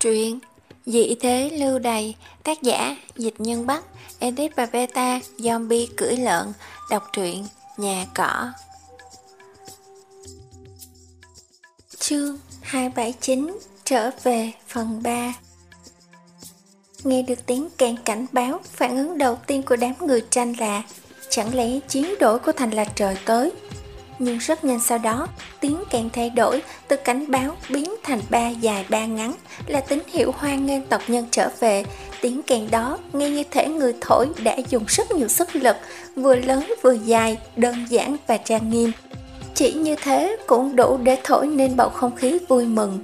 Truyện Dị thế lưu đầy Tác giả Dịch Nhân Bắc Edit và Beta Zombie cưỡi lợn Đọc truyện Nhà cỏ. Chương 279 Trở về phần 3 Nghe được tiếng kèn cảnh báo Phản ứng đầu tiên của đám người tranh là Chẳng lẽ chiến đổi của thành là trời tới? Nhưng rất nhanh sau đó, tiếng càng thay đổi từ cảnh báo biến thành ba dài ba ngắn là tín hiệu hoan nghênh tộc nhân trở về. Tiếng kèn đó nghe như thể người thổi đã dùng rất nhiều sức lực, vừa lớn vừa dài, đơn giản và trang nghiêm. Chỉ như thế cũng đủ để thổi nên bầu không khí vui mừng.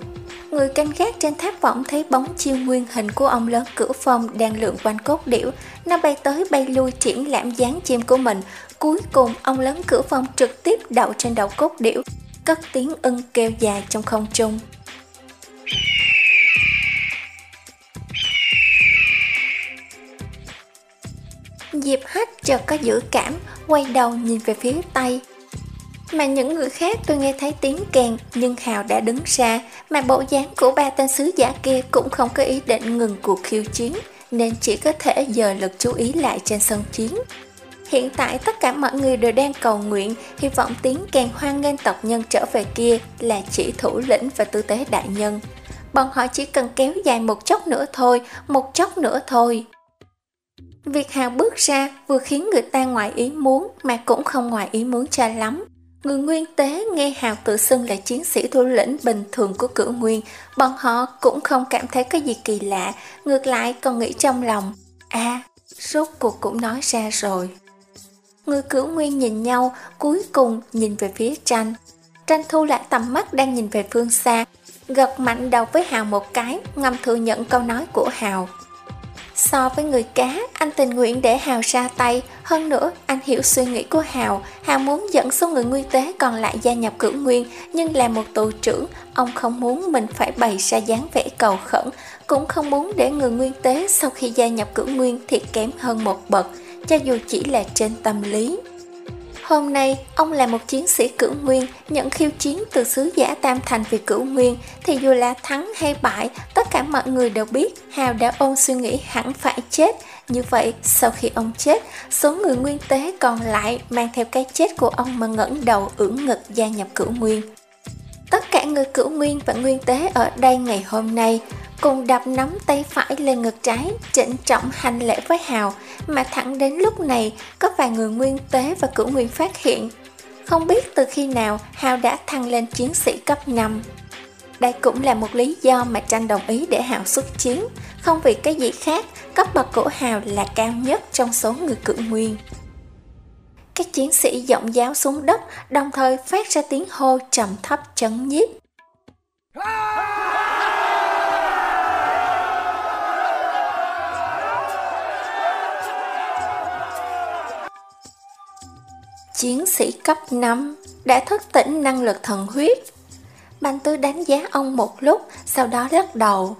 Người canh gác trên tháp võng thấy bóng chiêu nguyên hình của ông lớn cửa phong đang lượn quanh cốt điểu. Nó bay tới bay lui triển lãm dáng chim của mình. Cuối cùng ông lớn cửa phong trực tiếp đậu trên đầu cốt điểu, cất tiếng ưng kêu dài trong không trung. Diệp Hách chợt có dự cảm, quay đầu nhìn về phía Tây, mà những người khác tôi nghe thấy tiếng kèn nhưng Hào đã đứng xa mà bộ dáng của ba tên sứ giả kia cũng không có ý định ngừng cuộc khiêu chiến nên chỉ có thể dời lực chú ý lại trên sân chiến. Hiện tại tất cả mọi người đều đang cầu nguyện hy vọng tiếng kèn hoan nghênh tộc nhân trở về kia là chỉ thủ lĩnh và tư tế đại nhân. Bọn họ chỉ cần kéo dài một chốc nữa thôi, một chốc nữa thôi. Việc Hào bước ra vừa khiến người ta ngoài ý muốn mà cũng không ngoài ý muốn cho lắm. Người nguyên tế nghe Hào tự xưng là chiến sĩ thủ lĩnh bình thường của cửu nguyên, bọn họ cũng không cảm thấy có gì kỳ lạ, ngược lại còn nghĩ trong lòng, à, rốt cuộc cũng nói ra rồi. Người cửu nguyên nhìn nhau, cuối cùng nhìn về phía tranh. Tranh thu lại tầm mắt đang nhìn về phương xa, gật mạnh đầu với Hào một cái, ngầm thừa nhận câu nói của Hào. So với người cá, anh tình nguyện để Hào ra tay. Hơn nữa, anh hiểu suy nghĩ của Hào. Hào muốn dẫn số người nguyên tế còn lại gia nhập cửu nguyên, nhưng là một tù trưởng, ông không muốn mình phải bày ra dáng vẻ cầu khẩn, cũng không muốn để người nguyên tế sau khi gia nhập cửu nguyên thì kém hơn một bậc, cho dù chỉ là trên tâm lý. Hôm nay, ông là một chiến sĩ cửu nguyên, nhận khiêu chiến từ sứ giả Tam Thành vì cửu nguyên, thì dù là thắng hay bại, tất cả mọi người đều biết Hào đã ôn suy nghĩ hẳn phải chết. Như vậy, sau khi ông chết, số người nguyên tế còn lại mang theo cái chết của ông mà ngẩng đầu ưỡn ngực gia nhập cửu nguyên. Tất cả người cửu nguyên và nguyên tế ở đây ngày hôm nay cùng đập nắm tay phải lên ngực trái, trịnh trọng hành lễ với Hào, mà thẳng đến lúc này có vài người nguyên tế và cửu nguyên phát hiện. Không biết từ khi nào Hào đã thăng lên chiến sĩ cấp 5. Đây cũng là một lý do mà tranh đồng ý để Hào xuất chiến, không vì cái gì khác, cấp bậc của Hào là cao nhất trong số người cửu nguyên. Các chiến sĩ giọng giáo xuống đất, đồng thời phát ra tiếng hô trầm thấp chấn nhiếp. Chiến sĩ cấp 5 đã thức tỉnh năng lực thần huyết. Bành Tư đánh giá ông một lúc, sau đó lắc đầu.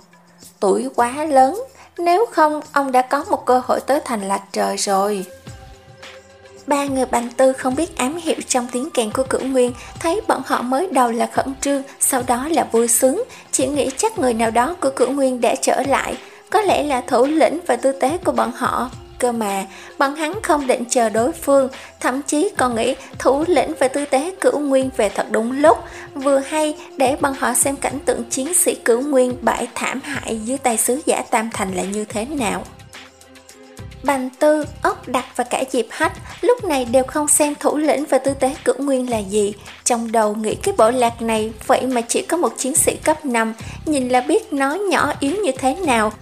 Tuổi quá lớn, nếu không ông đã có một cơ hội tới thành lạc trời rồi. Ba người bành tư không biết ám hiệu trong tiếng kèn của cửu nguyên, thấy bọn họ mới đầu là khẩn trương, sau đó là vui sướng, chỉ nghĩ chắc người nào đó của cửu nguyên đã trở lại, có lẽ là thủ lĩnh và tư tế của bọn họ. Cơ mà, bọn hắn không định chờ đối phương, thậm chí còn nghĩ thủ lĩnh và tư tế cửu nguyên về thật đúng lúc, vừa hay để bọn họ xem cảnh tượng chiến sĩ cửu nguyên bãi thảm hại dưới tay sứ giả Tam Thành là như thế nào. Bành Tư, Ốc Đặc và cả Diệp Hách lúc này đều không xem thủ lĩnh và tư tế cửu nguyên là gì. Trong đầu nghĩ cái bộ lạc này vậy mà chỉ có một chiến sĩ cấp 5, nhìn là biết nó nhỏ yếu như thế nào.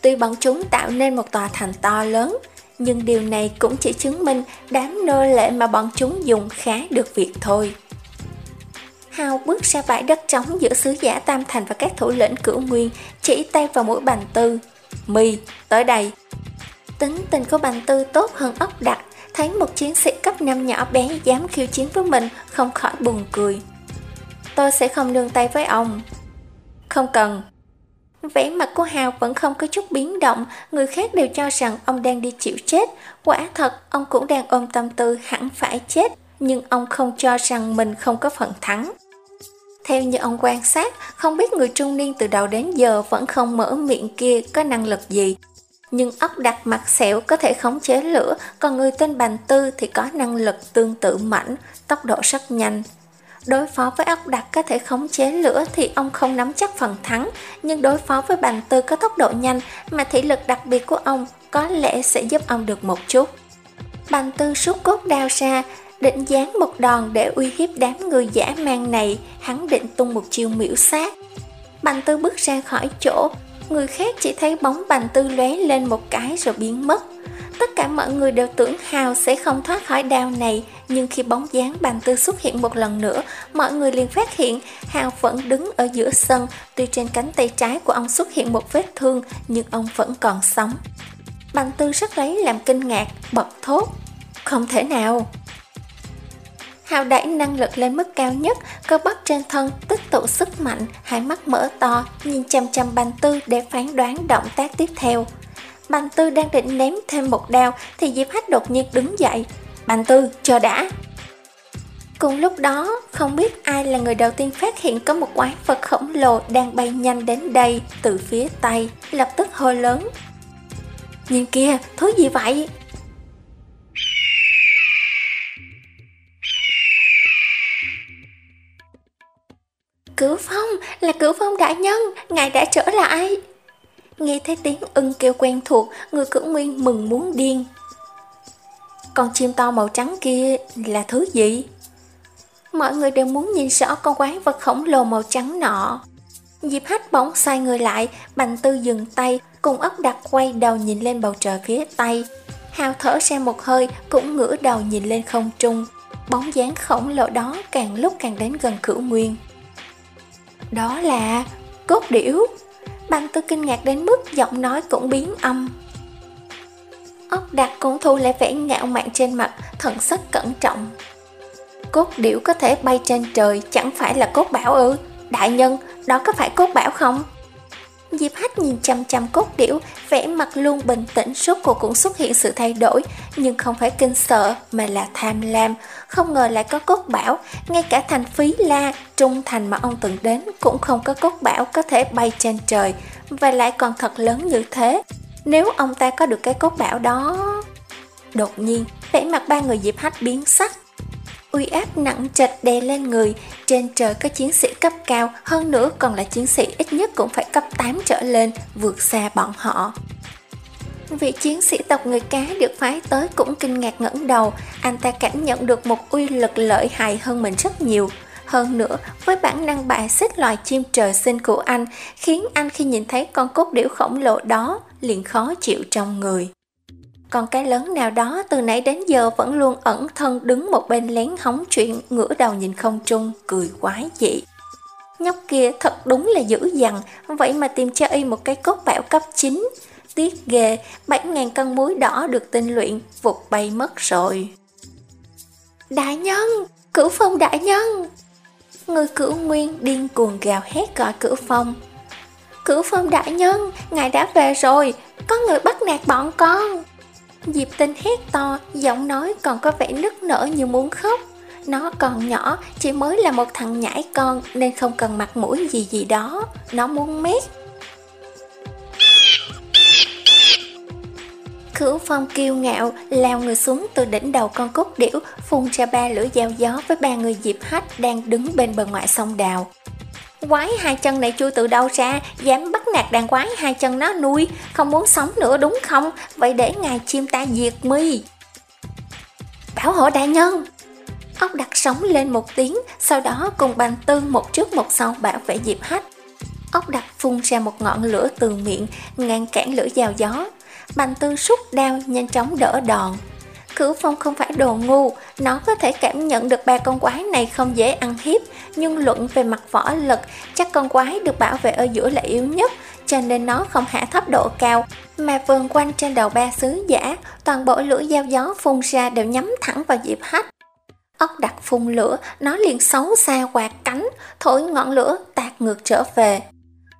Tuy bọn chúng tạo nên một tòa thành to lớn, nhưng điều này cũng chỉ chứng minh đám nô lệ mà bọn chúng dùng khá được việc thôi. Hào bước ra bãi đất trống giữa sứ giả Tam Thành và các thủ lĩnh cửu nguyên, chỉ tay vào mũi bành tư. Mì, tới đây. Tính tình của bành tư tốt hơn ốc đặc, thấy một chiến sĩ cấp 5 nhỏ bé dám khiêu chiến với mình, không khỏi buồn cười. Tôi sẽ không nương tay với ông. Không cần, Vẻ mặt của Hào vẫn không có chút biến động, người khác đều cho rằng ông đang đi chịu chết. Quả thật, ông cũng đang ôm tâm tư hẳn phải chết, nhưng ông không cho rằng mình không có phần thắng. Theo như ông quan sát, không biết người trung niên từ đầu đến giờ vẫn không mở miệng kia có năng lực gì. Nhưng ốc đặt mặt sẹo có thể khống chế lửa, còn người tên Bành Tư thì có năng lực tương tự mạnh, tốc độ rất nhanh. Đối phó với ốc đặc có thể khống chế lửa thì ông không nắm chắc phần thắng, nhưng đối phó với Bành Tư có tốc độ nhanh mà thị lực đặc biệt của ông có lẽ sẽ giúp ông được một chút. Bành Tư rút cốt đao ra, định dán một đòn để uy hiếp đám người giả mang này, hắn định tung một chiêu miễu sát. Bành Tư bước ra khỏi chỗ, người khác chỉ thấy bóng Bành Tư lóe lên một cái rồi biến mất. Tất cả mọi người đều tưởng Hào sẽ không thoát khỏi đao này, nhưng khi bóng dáng Bành Tư xuất hiện một lần nữa, mọi người liền phát hiện Hào vẫn đứng ở giữa sân, tuy trên cánh tay trái của ông xuất hiện một vết thương, nhưng ông vẫn còn sống. Bành Tư rất lấy làm kinh ngạc, bật thốt. Không thể nào! Hào đẩy năng lực lên mức cao nhất, cơ bắp trên thân tích tụ sức mạnh, hai mắt mở to, nhìn chăm chăm Bành Tư để phán đoán động tác tiếp theo. Bành Tư đang định ném thêm một đao thì Diệp Hách đột nhiên đứng dậy. Bành Tư, chờ đã! Cùng lúc đó, không biết ai là người đầu tiên phát hiện có một quái vật khổng lồ đang bay nhanh đến đây từ phía Tây, lập tức hô lớn. Nhìn kia, thứ gì vậy? Cửu Phong, là Cửu Phong đại nhân, ngài đã trở lại. Nghe thấy tiếng ưng kêu quen thuộc, người cửu nguyên mừng muốn điên. Con chim to màu trắng kia là thứ gì? Mọi người đều muốn nhìn rõ con quái vật khổng lồ màu trắng nọ. Diệp hách bỗng xoay người lại, bành tư dừng tay, cùng ốc đặt quay đầu nhìn lên bầu trời phía tây. Hào thở ra một hơi, cũng ngửa đầu nhìn lên không trung. Bóng dáng khổng lồ đó càng lúc càng đến gần cửu nguyên. Đó là cốt điểu. Băng tư kinh ngạc đến mức giọng nói cũng biến âm. Ốc đặt cũng thu lại vẻ ngạo mạn trên mặt, thần sắc cẩn trọng. Cốt điểu có thể bay trên trời chẳng phải là cốt bảo ư? Đại nhân, đó có phải cốt bảo không? Diệp Hách nhìn chăm chăm cốt điểu, vẻ mặt luôn bình tĩnh suốt cuộc cũng xuất hiện sự thay đổi, nhưng không phải kinh sợ mà là tham lam. Không ngờ lại có cốt bảo, ngay cả thành phí la, trung thành mà ông từng đến cũng không có cốt bảo có thể bay trên trời, và lại còn thật lớn như thế. Nếu ông ta có được cái cốt bảo đó... Đột nhiên, vẻ mặt ba người Diệp Hách biến sắc, uy áp nặng trịch đè lên người, trên trời có chiến sĩ cấp cao, hơn nữa còn là chiến sĩ ít nhất cũng phải cấp 8 trở lên, vượt xa bọn họ. Vị chiến sĩ tộc người cá được phái tới cũng kinh ngạc ngẩng đầu, anh ta cảm nhận được một uy lực lợi hại hơn mình rất nhiều. Hơn nữa, với bản năng bài xích loài chim trời sinh của anh, khiến anh khi nhìn thấy con cốt điểu khổng lồ đó liền khó chịu trong người. Còn cái lớn nào đó từ nãy đến giờ vẫn luôn ẩn thân đứng một bên lén hóng chuyện ngửa đầu nhìn không trung, cười quái dị. Nhóc kia thật đúng là dữ dằn, vậy mà tìm cho y một cái cốt bảo cấp 9. Tiếc ghê, 7.000 cân muối đỏ được tinh luyện, vụt bay mất rồi. Đại nhân! Cửu phong đại nhân! Người cửu nguyên điên cuồng gào hét gọi cửu phong. Cửu phong đại nhân, ngài đã về rồi, có người bắt nạt bọn con. Diệp tinh hét to, giọng nói còn có vẻ nức nở như muốn khóc. Nó còn nhỏ, chỉ mới là một thằng nhãi con nên không cần mặt mũi gì gì đó. Nó muốn mét. Khửu phong kiêu ngạo, lao người xuống từ đỉnh đầu con cốt điểu, phun ra ba lửa dao gió với ba người Diệp Hách đang đứng bên bờ ngoại sông đào. Quái hai chân này chui từ đâu ra, dám bắt nạt đàn quái hai chân nó nuôi, không muốn sống nữa đúng không? Vậy để ngài chim ta diệt mi. Bảo hộ đại nhân! Ốc đặt sống lên một tiếng, sau đó cùng bàn tư một trước một sau bảo vệ Diệp Hách. Ốc đặt phun ra một ngọn lửa từ miệng, ngăn cản lửa dao gió. Bành tư rút đao nhanh chóng đỡ đòn, Cửu Phong không phải đồ ngu, nó có thể cảm nhận được ba con quái này không dễ ăn hiếp, nhưng luận về mặt võ lực, chắc con quái được bảo vệ ở giữa là yếu nhất, cho nên nó không hạ thấp độ cao, mà vườn quanh trên đầu ba sứ giả, toàn bộ lửa dao gió phun ra đều nhắm thẳng vào Diệp Hách. Ốc đặt phun lửa, nó liền xấu xa quạt cánh, thổi ngọn lửa tạt ngược trở về.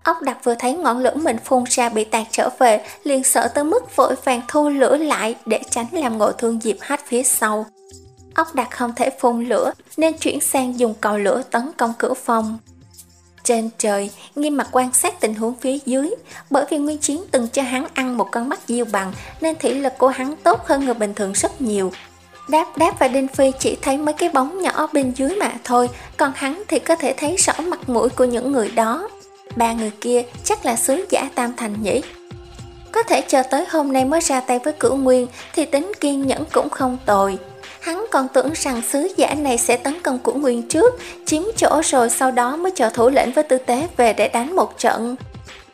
Ốc đặc vừa thấy ngọn lửa mình phun ra bị tạt trở về, liền sợ tới mức vội vàng thu lửa lại để tránh làm ngộ thương Diệp Hách phía sau. Ốc đặc không thể phun lửa nên chuyển sang dùng cầu lửa tấn công cửa phòng. Trên trời, nghiêm mặt quan sát tình huống phía dưới, bởi vì Nguyên Chiến từng cho hắn ăn một con mắt diêu bằng nên thị lực của hắn tốt hơn người bình thường rất nhiều. Đáp Đáp và Đinh Phi chỉ thấy mấy cái bóng nhỏ bên dưới mà thôi, còn hắn thì có thể thấy rõ mặt mũi của những người đó. Ba người kia chắc là sứ giả Tam Thành nhỉ? Có thể chờ tới hôm nay mới ra tay với cửu nguyên thì tính kiên nhẫn cũng không tồi. Hắn còn tưởng rằng sứ giả này sẽ tấn công cửu nguyên trước, chiếm chỗ rồi sau đó mới chờ thủ lĩnh với tư tế về để đánh một trận.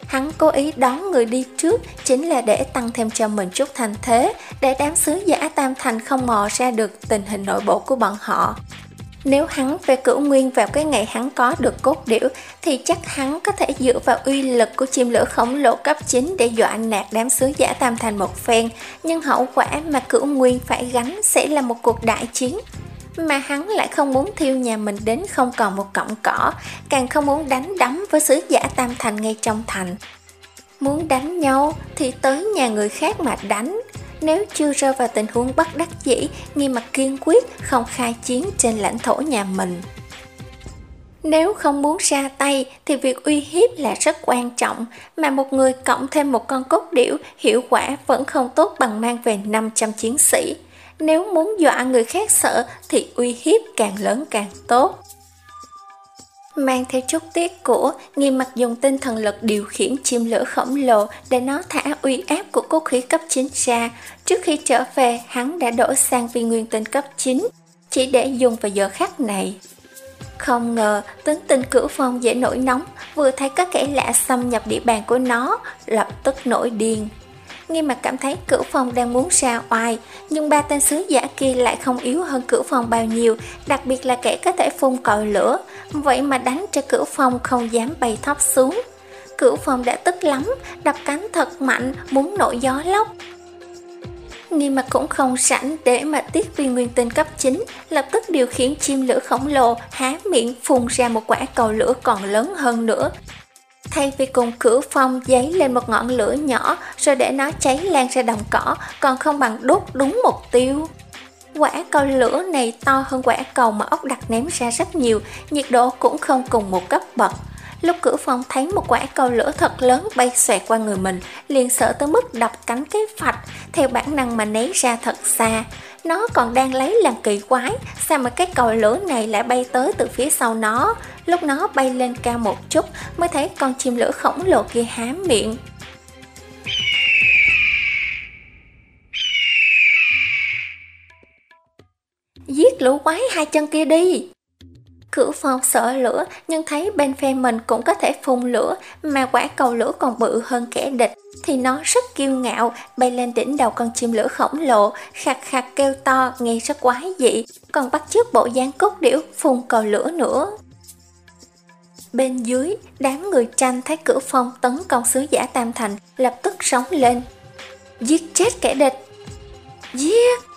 Hắn cố ý đón người đi trước chính là để tăng thêm cho mình chút thành thế, để đám sứ giả Tam Thành không mò ra được tình hình nội bộ của bọn họ. Nếu hắn về cửu nguyên vào cái ngày hắn có được cốt điểu thì chắc hắn có thể dựa vào uy lực của chim lửa khổng lồ cấp 9 để dọa nạt đám sứ giả tam thành một phen. Nhưng hậu quả mà cửu nguyên phải gánh sẽ là một cuộc đại chiến. Mà hắn lại không muốn thiêu nhà mình đến không còn một cọng cỏ, càng không muốn đánh đấm với sứ giả tam thành ngay trong thành. Muốn đánh nhau thì tới nhà người khác mà đánh, nếu chưa rơi vào tình huống bất đắc dĩ, nghi mặt kiên quyết không khai chiến trên lãnh thổ nhà mình. Nếu không muốn ra tay thì việc uy hiếp là rất quan trọng, mà một người cộng thêm một con cốt điểu hiệu quả vẫn không tốt bằng mang về 500 chiến sĩ. Nếu muốn dọa người khác sợ thì uy hiếp càng lớn càng tốt mang theo chút tiếc của, nghiêm mặt dùng tinh thần lực điều khiển chim lửa khổng lồ để nó thả uy áp của cốt khí cấp 9 ra. Trước khi trở về, hắn đã đổi sang viên nguyên tinh cấp 9, chỉ để dùng vào giờ khắc này. Không ngờ, tính tình cửu phong dễ nổi nóng, vừa thấy các kẻ lạ xâm nhập địa bàn của nó, lập tức nổi điên. Nghiêm mặt cảm thấy cửu phong đang muốn ra oai, nhưng ba tên sứ giả kia lại không yếu hơn cửu phong bao nhiêu, đặc biệt là kẻ có thể phun còi lửa, vậy mà đánh cho cửu phong không dám bay thấp xuống. Cửu phong đã tức lắm, đập cánh thật mạnh, muốn nổi gió lốc. Nghi mặt cũng không sẵn để mà tiết viên nguyên tinh cấp 9 lập tức điều khiển chim lửa khổng lồ há miệng phun ra một quả cầu lửa còn lớn hơn nữa Thay vì cùng cửa phong giấy lên một ngọn lửa nhỏ rồi để nó cháy lan ra đồng cỏ, còn không bằng đốt đúng mục tiêu. Quả cầu lửa này to hơn quả cầu mà ốc đặt ném ra rất nhiều, nhiệt độ cũng không cùng một cấp bậc. Lúc cửa phong thấy một quả cầu lửa thật lớn bay xoẹt qua người mình, liền sợ tới mức đập cánh cái phạch, theo bản năng mà né ra thật xa. Nó còn đang lấy làm kỳ quái, sao mà cái cầu lửa này lại bay tới từ phía sau nó. Lúc nó bay lên cao một chút mới thấy con chim lửa khổng lồ kia há miệng. Giết lũ quái hai chân kia đi! Cửu phong sợ lửa nhưng thấy bên phe mình cũng có thể phun lửa mà quả cầu lửa còn bự hơn kẻ địch thì nó rất kiêu ngạo bay lên đỉnh đầu con chim lửa khổng lồ khạc khạc kêu to nghe rất quái dị còn bắt chước bộ dáng cốt điểu phun cầu lửa nữa. Bên dưới, đám người tranh thấy cửu phong tấn công sứ giả Tam Thành lập tức sống lên. Giết chết kẻ địch! Giết!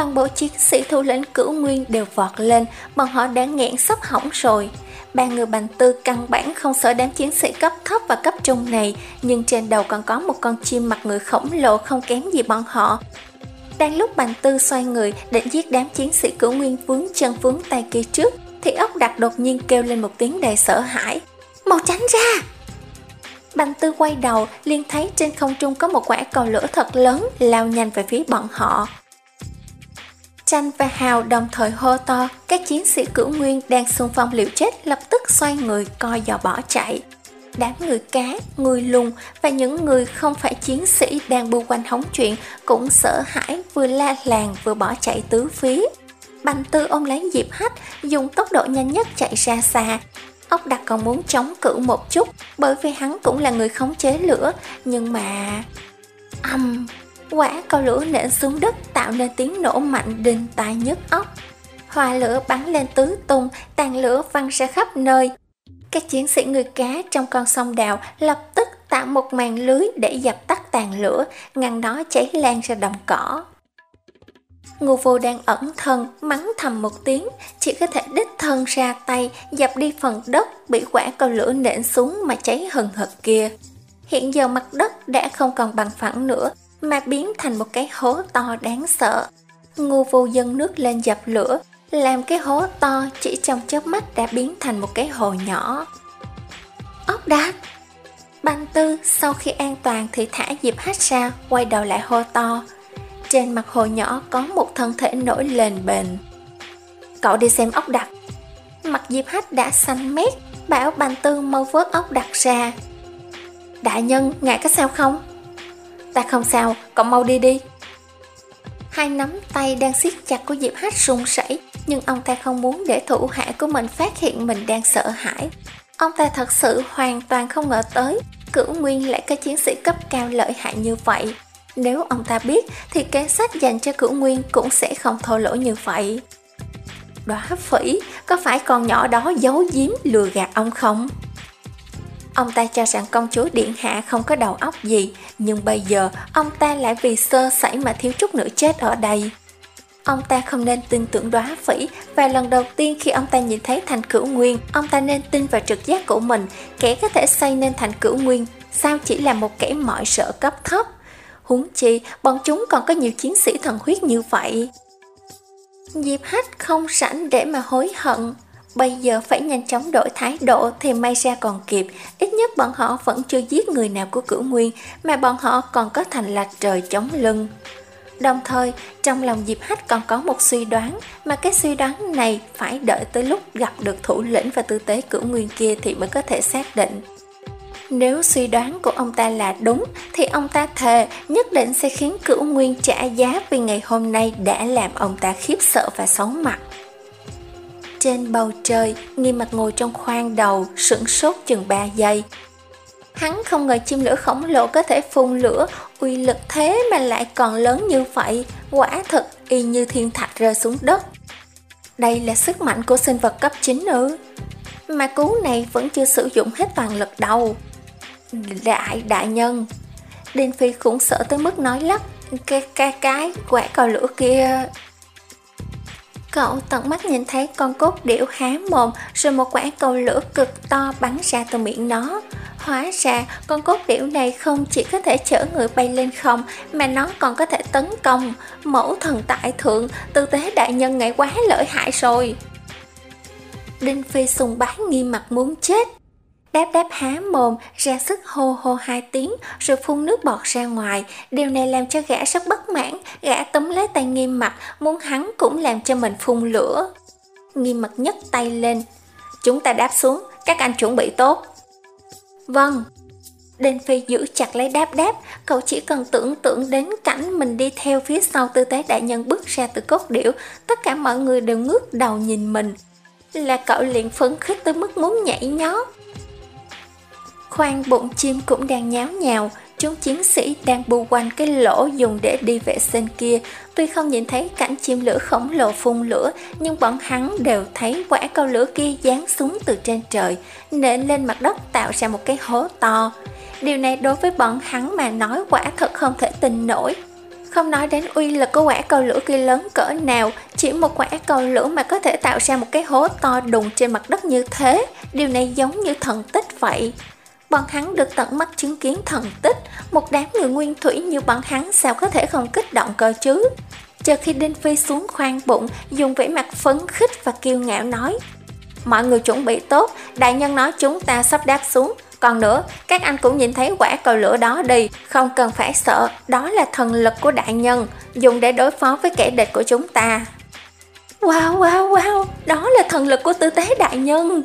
Toàn bộ chiến sĩ thủ lĩnh cửu nguyên đều vọt lên, bọn họ đã nghẹn sắp hỏng rồi. Ba người bành tư căn bản không sợ đám chiến sĩ cấp thấp và cấp trung này, nhưng trên đầu còn có một con chim mặt người khổng lồ không kém gì bọn họ. Đang lúc bành tư xoay người định giết đám chiến sĩ cửu nguyên vướng chân vướng tay kia trước, thì ốc đặc đột nhiên kêu lên một tiếng đầy sợ hãi. Mau tránh ra! Bành tư quay đầu, liền thấy trên không trung có một quả cầu lửa thật lớn lao nhanh về phía bọn họ. Chanh và Hào đồng thời hô to, các chiến sĩ cửu nguyên đang xung phong liều chết lập tức xoay người coi dò bỏ chạy. Đám người cá, người lùng và những người không phải chiến sĩ đang bu quanh hóng chuyện cũng sợ hãi vừa la làng vừa bỏ chạy tứ phía. Bành tư ôm lấy Diệp Hách dùng tốc độ nhanh nhất chạy ra xa. Ốc đặc còn muốn chống cự một chút bởi vì hắn cũng là người khống chế lửa nhưng mà... Âm, um, Quả cầu lửa nện xuống đất tạo nên tiếng nổ mạnh đinh tai nhức óc. Hoa lửa bắn lên tứ tung, tàn lửa văng ra khắp nơi. Các chiến sĩ người cá trong con sông đào lập tức tạo một màn lưới để dập tắt tàn lửa, ngăn nó cháy lan ra đồng cỏ. Ngô vô đang ẩn thân, mắng thầm một tiếng, chỉ có thể đích thân ra tay, dập đi phần đất bị quả cầu lửa nện xuống mà cháy hừng hực kia. Hiện giờ mặt đất đã không còn bằng phẳng nữa, mà biến thành một cái hố to đáng sợ. Ngô vô dân nước lên dập lửa, làm cái hố to chỉ trong chớp mắt đã biến thành một cái hồ nhỏ. Ốc đặc Banh tư sau khi an toàn thì thả Diệp Hát ra, quay đầu lại hô to. Trên mặt hồ nhỏ có một thân thể nổi lên bền. Cậu đi xem ốc đặc. Mặt Diệp Hát đã xanh mét, bảo Banh tư mau vớt ốc đặc ra. Đại nhân, ngài có sao không? Ta không sao, cậu mau đi đi. Hai nắm tay đang siết chặt của Diệp Hách run sẩy, nhưng ông ta không muốn để thủ hạ của mình phát hiện mình đang sợ hãi. Ông ta thật sự hoàn toàn không ngờ tới, cửu nguyên lại có chiến sĩ cấp cao lợi hại như vậy. Nếu ông ta biết thì kế sách dành cho cửu nguyên cũng sẽ không thô lỗ như vậy. Đóa phỉ, có phải con nhỏ đó giấu giếm lừa gạt ông không? Ông ta cho rằng công chúa Điện Hạ không có đầu óc gì, nhưng bây giờ ông ta lại vì sơ sẩy mà thiếu chút nữa chết ở đây. Ông ta không nên tin tưởng đoá phỉ và lần đầu tiên khi ông ta nhìn thấy thành cửu nguyên, ông ta nên tin vào trực giác của mình, kẻ có thể xây nên thành cửu nguyên, sao chỉ là một kẻ mọi sợ cấp thấp. Huống chi, bọn chúng còn có nhiều chiến sĩ thần huyết như vậy. Diệp Hách không sẵn để mà hối hận. Bây giờ phải nhanh chóng đổi thái độ thì may ra còn kịp, ít nhất bọn họ vẫn chưa giết người nào của cửu nguyên, mà bọn họ còn có thành lạc trời chống lưng. Đồng thời, trong lòng Diệp Hách còn có một suy đoán, mà cái suy đoán này phải đợi tới lúc gặp được thủ lĩnh và tư tế cửu nguyên kia thì mới có thể xác định. Nếu suy đoán của ông ta là đúng, thì ông ta thề nhất định sẽ khiến cửu nguyên trả giá vì ngày hôm nay đã làm ông ta khiếp sợ và xấu mặt. Trên bầu trời, nghi mặt ngồi trong khoang đầu, sửng sốt chừng 3 giây, Hắn không ngờ chim lửa khổng lồ có thể phun lửa, uy lực thế mà lại còn lớn như vậy, quả thật y như thiên thạch rơi xuống đất. Đây là sức mạnh của sinh vật cấp 9 ư. Mà cú này vẫn chưa sử dụng hết toàn lực đâu. Đại đại nhân. Đinh Phi cũng sợ tới mức nói lắp. Cái cái cái quả cầu lửa kia Cậu tận mắt nhìn thấy con cốt điểu há mồm rồi một quả cầu lửa cực to bắn ra từ miệng nó. Hóa ra con cốt điểu này không chỉ có thể chở người bay lên không mà nó còn có thể tấn công. Mẫu thần tại thượng, tư tế đại nhân ngày quá lợi hại rồi. Đinh Phi sùng bái nghi mặt muốn chết. Đáp đáp há mồm, ra sức hô hô hai tiếng, rồi phun nước bọt ra ngoài. Điều này làm cho gã rất bất mãn, gã tấm lấy tay nghiêm mặt, muốn hắn cũng làm cho mình phun lửa. Nghiêm mặt nhấc tay lên. Chúng ta đáp xuống, các anh chuẩn bị tốt. Vâng. Đinh Phi giữ chặt lấy đáp đáp, cậu chỉ cần tưởng tượng đến cảnh mình đi theo phía sau tư tế đại nhân bước ra từ cốt điệu, tất cả mọi người đều ngước đầu nhìn mình. Là cậu liền phấn khích tới mức muốn nhảy nhót khoang bụng chim cũng đang nháo nhào, chúng chiến sĩ đang bu quanh cái lỗ dùng để đi vệ sinh kia. Tuy không nhìn thấy cảnh chim lửa khổng lồ phun lửa, nhưng bọn hắn đều thấy quả cầu lửa kia giáng xuống từ trên trời, nện lên mặt đất tạo ra một cái hố to. Điều này đối với bọn hắn mà nói quả thật không thể tin nổi. Không nói đến uy lực của quả cầu lửa kia lớn cỡ nào, chỉ một quả cầu lửa mà có thể tạo ra một cái hố to đùng trên mặt đất như thế, điều này giống như thần tích vậy. Bọn hắn được tận mắt chứng kiến thần tích, một đám người nguyên thủy như bọn hắn sao có thể không kích động cơ chứ. Chờ khi Đinh Phi xuống khoang bụng, dùng vẻ mặt phấn khích và kiêu ngạo nói Mọi người chuẩn bị tốt, đại nhân nói chúng ta sắp đáp xuống. Còn nữa, các anh cũng nhìn thấy quả cầu lửa đó đi, không cần phải sợ, đó là thần lực của đại nhân, dùng để đối phó với kẻ địch của chúng ta. Wow, wow, wow, đó là thần lực của tư tế đại nhân.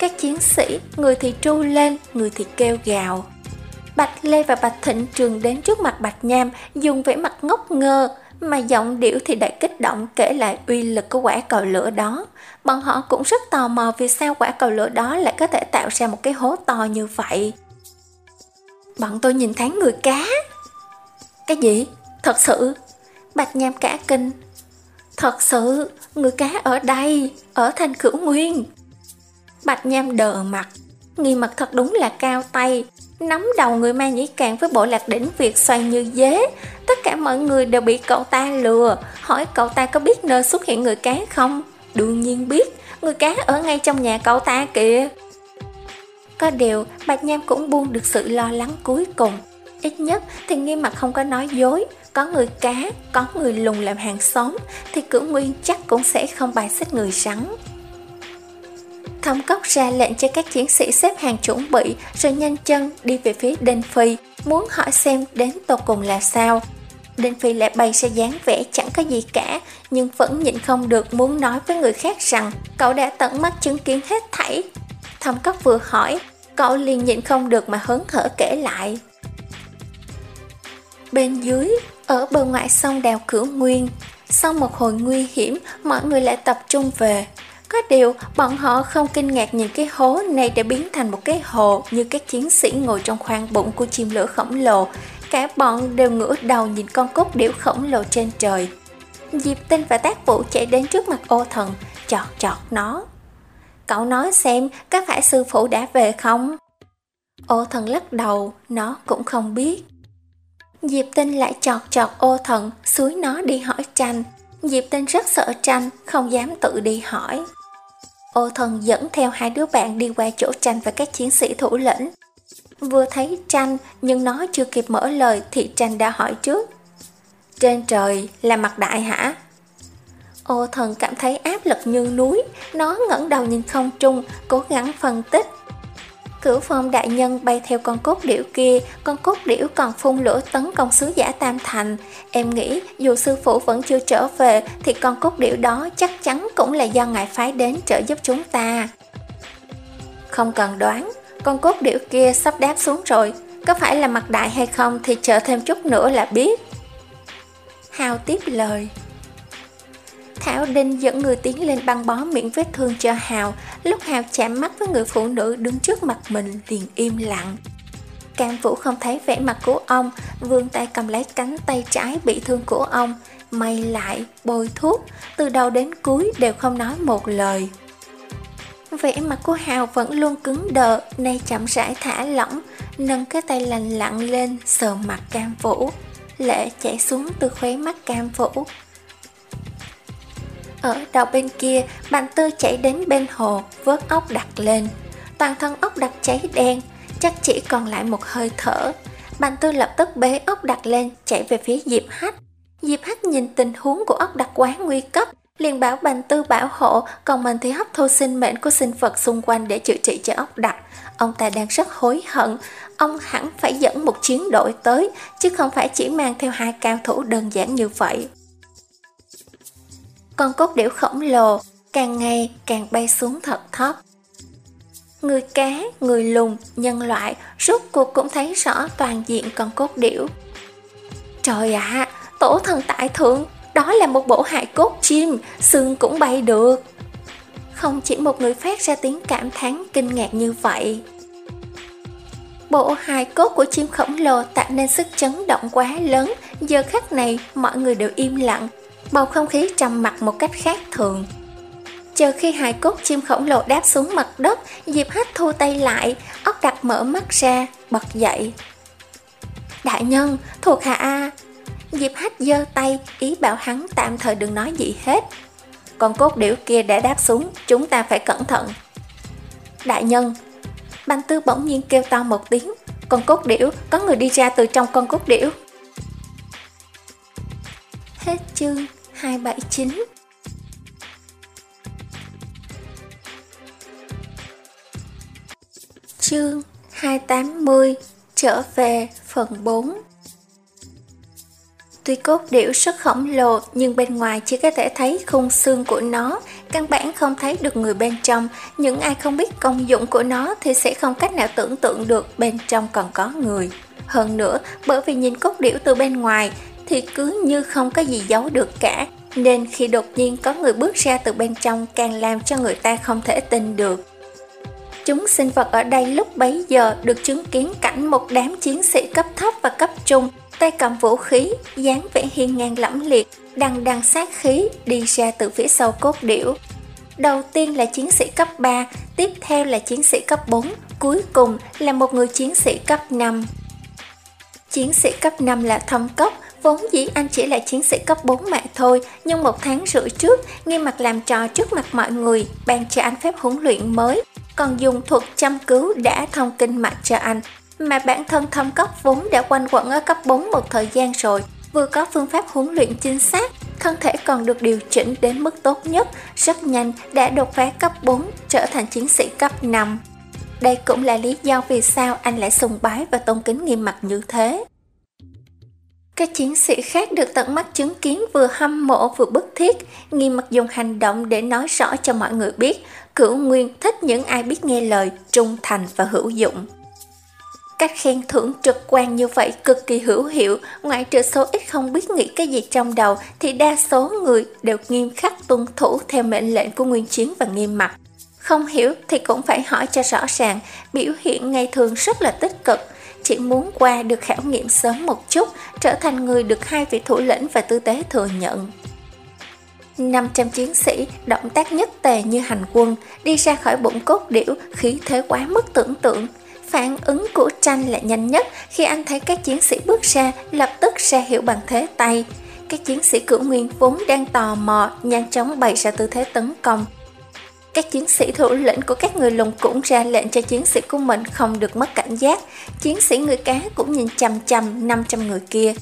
Các chiến sĩ, người thì tru lên, người thì kêu gào. Bạch Lê và Bạch Thịnh trường đến trước mặt Bạch Nham, dùng vẻ mặt ngốc ngơ, mà giọng điệu thì đầy kích động kể lại uy lực của quả cầu lửa đó. Bọn họ cũng rất tò mò vì sao quả cầu lửa đó lại có thể tạo ra một cái hố to như vậy. Bọn tôi nhìn thấy người cá. Cái gì? Thật sự? Bạch Nham cả kinh. Thật sự, người cá ở đây, ở thành cửu nguyên. Bạch Nham đờ mặt, nghi mặt thật đúng là cao tay, nắm đầu người ma nhĩ càng với bộ lạc đỉnh Việt xoay như dế. Tất cả mọi người đều bị cậu ta lừa, hỏi cậu ta có biết nơi xuất hiện người cá không? Đương nhiên biết, người cá ở ngay trong nhà cậu ta kìa. Có điều, Bạch Nham cũng buông được sự lo lắng cuối cùng. Ít nhất thì nghi mặt không có nói dối, có người cá, có người lùng làm hàng xóm, thì cửu nguyên chắc cũng sẽ không bài xích người rắn thống cốc ra lệnh cho các chiến sĩ xếp hàng chuẩn bị rồi nhanh chân đi về phía Đinh Phi, muốn hỏi xem đến tột cùng là sao. Đinh Phi lại bày ra dáng vẻ chẳng có gì cả, nhưng vẫn nhịn không được muốn nói với người khác rằng cậu đã tận mắt chứng kiến hết thảy. thống cốc vừa hỏi, cậu liền nhịn không được mà hớn hở kể lại. Bên dưới, ở bờ ngoại sông đào cửu nguyên, sau một hồi nguy hiểm, mọi người lại tập trung về. Có điều, bọn họ không kinh ngạc nhìn cái hố này đã biến thành một cái hồ như các chiến sĩ ngồi trong khoang bụng của chim lửa khổng lồ. Cả bọn đều ngửa đầu nhìn con cốt điểu khổng lồ trên trời. Diệp Tinh và Tác vụ chạy đến trước mặt ô thần, chọt chọt nó. Cậu nói xem, có phải sư phụ đã về không? Ô thần lắc đầu, nó cũng không biết. Diệp Tinh lại chọt chọt ô thần, suối nó đi hỏi tranh. Diệp Tinh rất sợ tranh, không dám tự đi hỏi. Ô thần dẫn theo hai đứa bạn đi qua chỗ tranh và các chiến sĩ thủ lĩnh. Vừa thấy tranh nhưng nó chưa kịp mở lời thì tranh đã hỏi trước. Trên trời là mặt đại hả? Ô thần cảm thấy áp lực như núi, nó ngẩng đầu nhìn không trung, cố gắng phân tích. Cửu phong đại nhân bay theo con cốt điểu kia, con cốt điểu còn phun lửa tấn công sứ giả Tam Thành. Em nghĩ dù sư phụ vẫn chưa trở về thì con cốt điểu đó chắc chắn cũng là do ngài phái đến trợ giúp chúng ta. Không cần đoán, con cốt điểu kia sắp đáp xuống rồi, có phải là mặt đại hay không thì chờ thêm chút nữa là biết. Hào tiếp lời. Thảo Đinh dẫn người tiến lên băng bó miệng vết thương cho Hào, lúc Hào chạm mắt với người phụ nữ đứng trước mặt mình liền im lặng. Cam Vũ không thấy vẻ mặt của ông, vương tay cầm lấy cánh tay trái bị thương của ông, may lại, bôi thuốc, từ đầu đến cuối đều không nói một lời. Vẻ mặt của Hào vẫn luôn cứng đờ, nay chậm rãi thả lỏng, nâng cái tay lành lặng lên sờ mặt Cam Vũ. Lệ chảy xuống từ khóe mắt Cam Vũ, ở đầu bên kia, bạn tư chạy đến bên hồ, vớt ốc đặt lên. Toàn thân ốc đặt cháy đen, chắc chỉ còn lại một hơi thở. Bạn tư lập tức bế ốc đặt lên, chạy về phía Diệp Hách. Diệp Hách nhìn tình huống của ốc đặt quá nguy cấp, liền bảo Bành Tư bảo hộ, còn mình thì hấp thu sinh mệnh của sinh vật xung quanh để chữa trị cho ốc đặt. Ông ta đang rất hối hận, ông hẳn phải dẫn một chiến đội tới, chứ không phải chỉ mang theo hai cao thủ đơn giản như vậy con cốt điểu khổng lồ càng ngày càng bay xuống thật thấp. Người cá, người lùn, nhân loại rốt cuộc cũng thấy rõ toàn diện con cốt điểu. Trời ạ, tổ thần tại thượng, đó là một bộ hài cốt chim, xương cũng bay được. Không chỉ một người phát ra tiếng cảm thán kinh ngạc như vậy. Bộ hài cốt của chim khổng lồ tạo nên sức chấn động quá lớn, giờ khắc này mọi người đều im lặng, bầu không khí trầm mặc một cách khác thường. Chờ khi hài cốt chim khổng lồ đáp xuống mặt đất, Diệp Hách thu tay lại, ốc đặt mở mắt ra, bật dậy. Đại nhân, thuộc hạ A. Diệp Hách giơ tay, ý bảo hắn tạm thời đừng nói gì hết. Con cốt điểu kia đã đáp xuống, chúng ta phải cẩn thận. Đại nhân, Bành Tư bỗng nhiên kêu to một tiếng, con cốt điểu, có người đi ra từ trong con cốt điểu. Hết chương 279 Chương 280 Trở về phần 4 Tuy cốt điểu rất khổng lồ nhưng bên ngoài chỉ có thể thấy khung xương của nó, căn bản không thấy được người bên trong. Những ai không biết công dụng của nó thì sẽ không cách nào tưởng tượng được bên trong còn có người. Hơn nữa, bởi vì nhìn cốt điểu từ bên ngoài thì cứ như không có gì giấu được cả, nên khi đột nhiên có người bước ra từ bên trong càng làm cho người ta không thể tin được. Chúng sinh vật ở đây lúc bấy giờ được chứng kiến cảnh một đám chiến sĩ cấp thấp và cấp trung, tay cầm vũ khí, dáng vẻ hiên ngang lẫm liệt, đằng đằng sát khí đi ra từ phía sau cốt điểu. Đầu tiên là chiến sĩ cấp 3, tiếp theo là chiến sĩ cấp 4, cuối cùng là một người chiến sĩ cấp 5. Chiến sĩ cấp 5 là thâm cốc, Vốn dĩ anh chỉ là chiến sĩ cấp 4 mà thôi, nhưng một tháng rưỡi trước, nghiêm mặt làm trò trước mặt mọi người, ban cho anh phép huấn luyện mới, còn dùng thuật chăm cứu đã thông kinh mạch cho anh. Mà bản thân thâm cốc vốn đã quanh quẩn ở cấp 4 một thời gian rồi, vừa có phương pháp huấn luyện chính xác, thân thể còn được điều chỉnh đến mức tốt nhất, rất nhanh đã đột phá cấp 4, trở thành chiến sĩ cấp 5. Đây cũng là lý do vì sao anh lại sùng bái và tôn kính nghiêm mặt như thế. Các chiến sĩ khác được tận mắt chứng kiến vừa hâm mộ vừa bức thiết, nghiêm mặt dùng hành động để nói rõ cho mọi người biết, cửu nguyên thích những ai biết nghe lời, trung thành và hữu dụng. Cách khen thưởng trực quan như vậy cực kỳ hữu hiệu, ngoại trừ số ít không biết nghĩ cái gì trong đầu thì đa số người đều nghiêm khắc tuân thủ theo mệnh lệnh của Nguyên Chiến và nghiêm mặt. Không hiểu thì cũng phải hỏi cho rõ ràng, biểu hiện ngày thường rất là tích cực, chỉ muốn qua được khảo nghiệm sớm một chút, trở thành người được hai vị thủ lĩnh và tư tế thừa nhận. 500 chiến sĩ động tác nhất tề như hành quân đi ra khỏi bụng cốt điểu khí thế quá mức tưởng tượng Phản ứng của tranh là nhanh nhất khi anh thấy các chiến sĩ bước ra, lập tức ra hiệu bằng thế tay. Các chiến sĩ cửu nguyên vốn đang tò mò, nhanh chóng bày ra tư thế tấn công. Các chiến sĩ thủ lĩnh của các người lùng cũng ra lệnh cho chiến sĩ của mình không được mất cảnh giác. Chiến sĩ người cá cũng nhìn chằm chằm 500 người kia.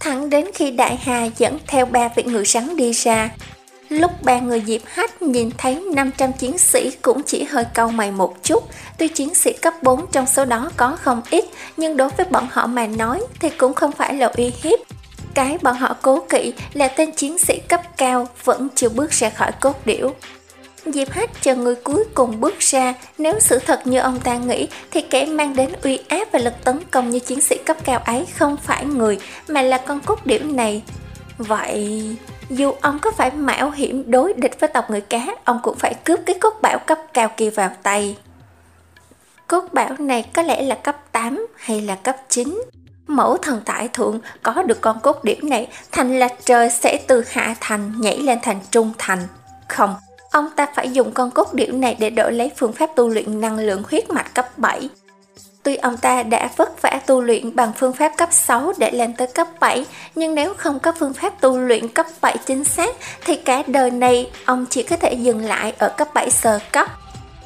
Thẳng đến khi Đại Hà dẫn theo ba vị người rắn đi ra, Lúc ba người Diệp Hách nhìn thấy 500 chiến sĩ cũng chỉ hơi cau mày một chút, tuy chiến sĩ cấp 4 trong số đó có không ít, nhưng đối với bọn họ mà nói thì cũng không phải là uy hiếp. Cái bọn họ cố kỵ là tên chiến sĩ cấp cao vẫn chưa bước ra khỏi cốt điểu. Diệp Hách chờ người cuối cùng bước ra, nếu sự thật như ông ta nghĩ thì kẻ mang đến uy áp và lực tấn công như chiến sĩ cấp cao ấy không phải người mà là con cốt điểu này. Vậy dù ông có phải mạo hiểm đối địch với tộc người cá, ông cũng phải cướp cái cốt bảo cấp cao kia vào tay. Cốt bảo này có lẽ là cấp 8 hay là cấp 9. Mẫu thần tại thượng có được con cốt điểm này, thành là trời sẽ từ hạ thành nhảy lên thành trung thành. Không, ông ta phải dùng con cốt điểu này để đổi lấy phương pháp tu luyện năng lượng huyết mạch cấp 7. Tuy ông ta đã vất vả tu luyện bằng phương pháp cấp 6 để lên tới cấp 7, nhưng nếu không có phương pháp tu luyện cấp 7 chính xác thì cả đời này ông chỉ có thể dừng lại ở cấp 7 sơ cấp.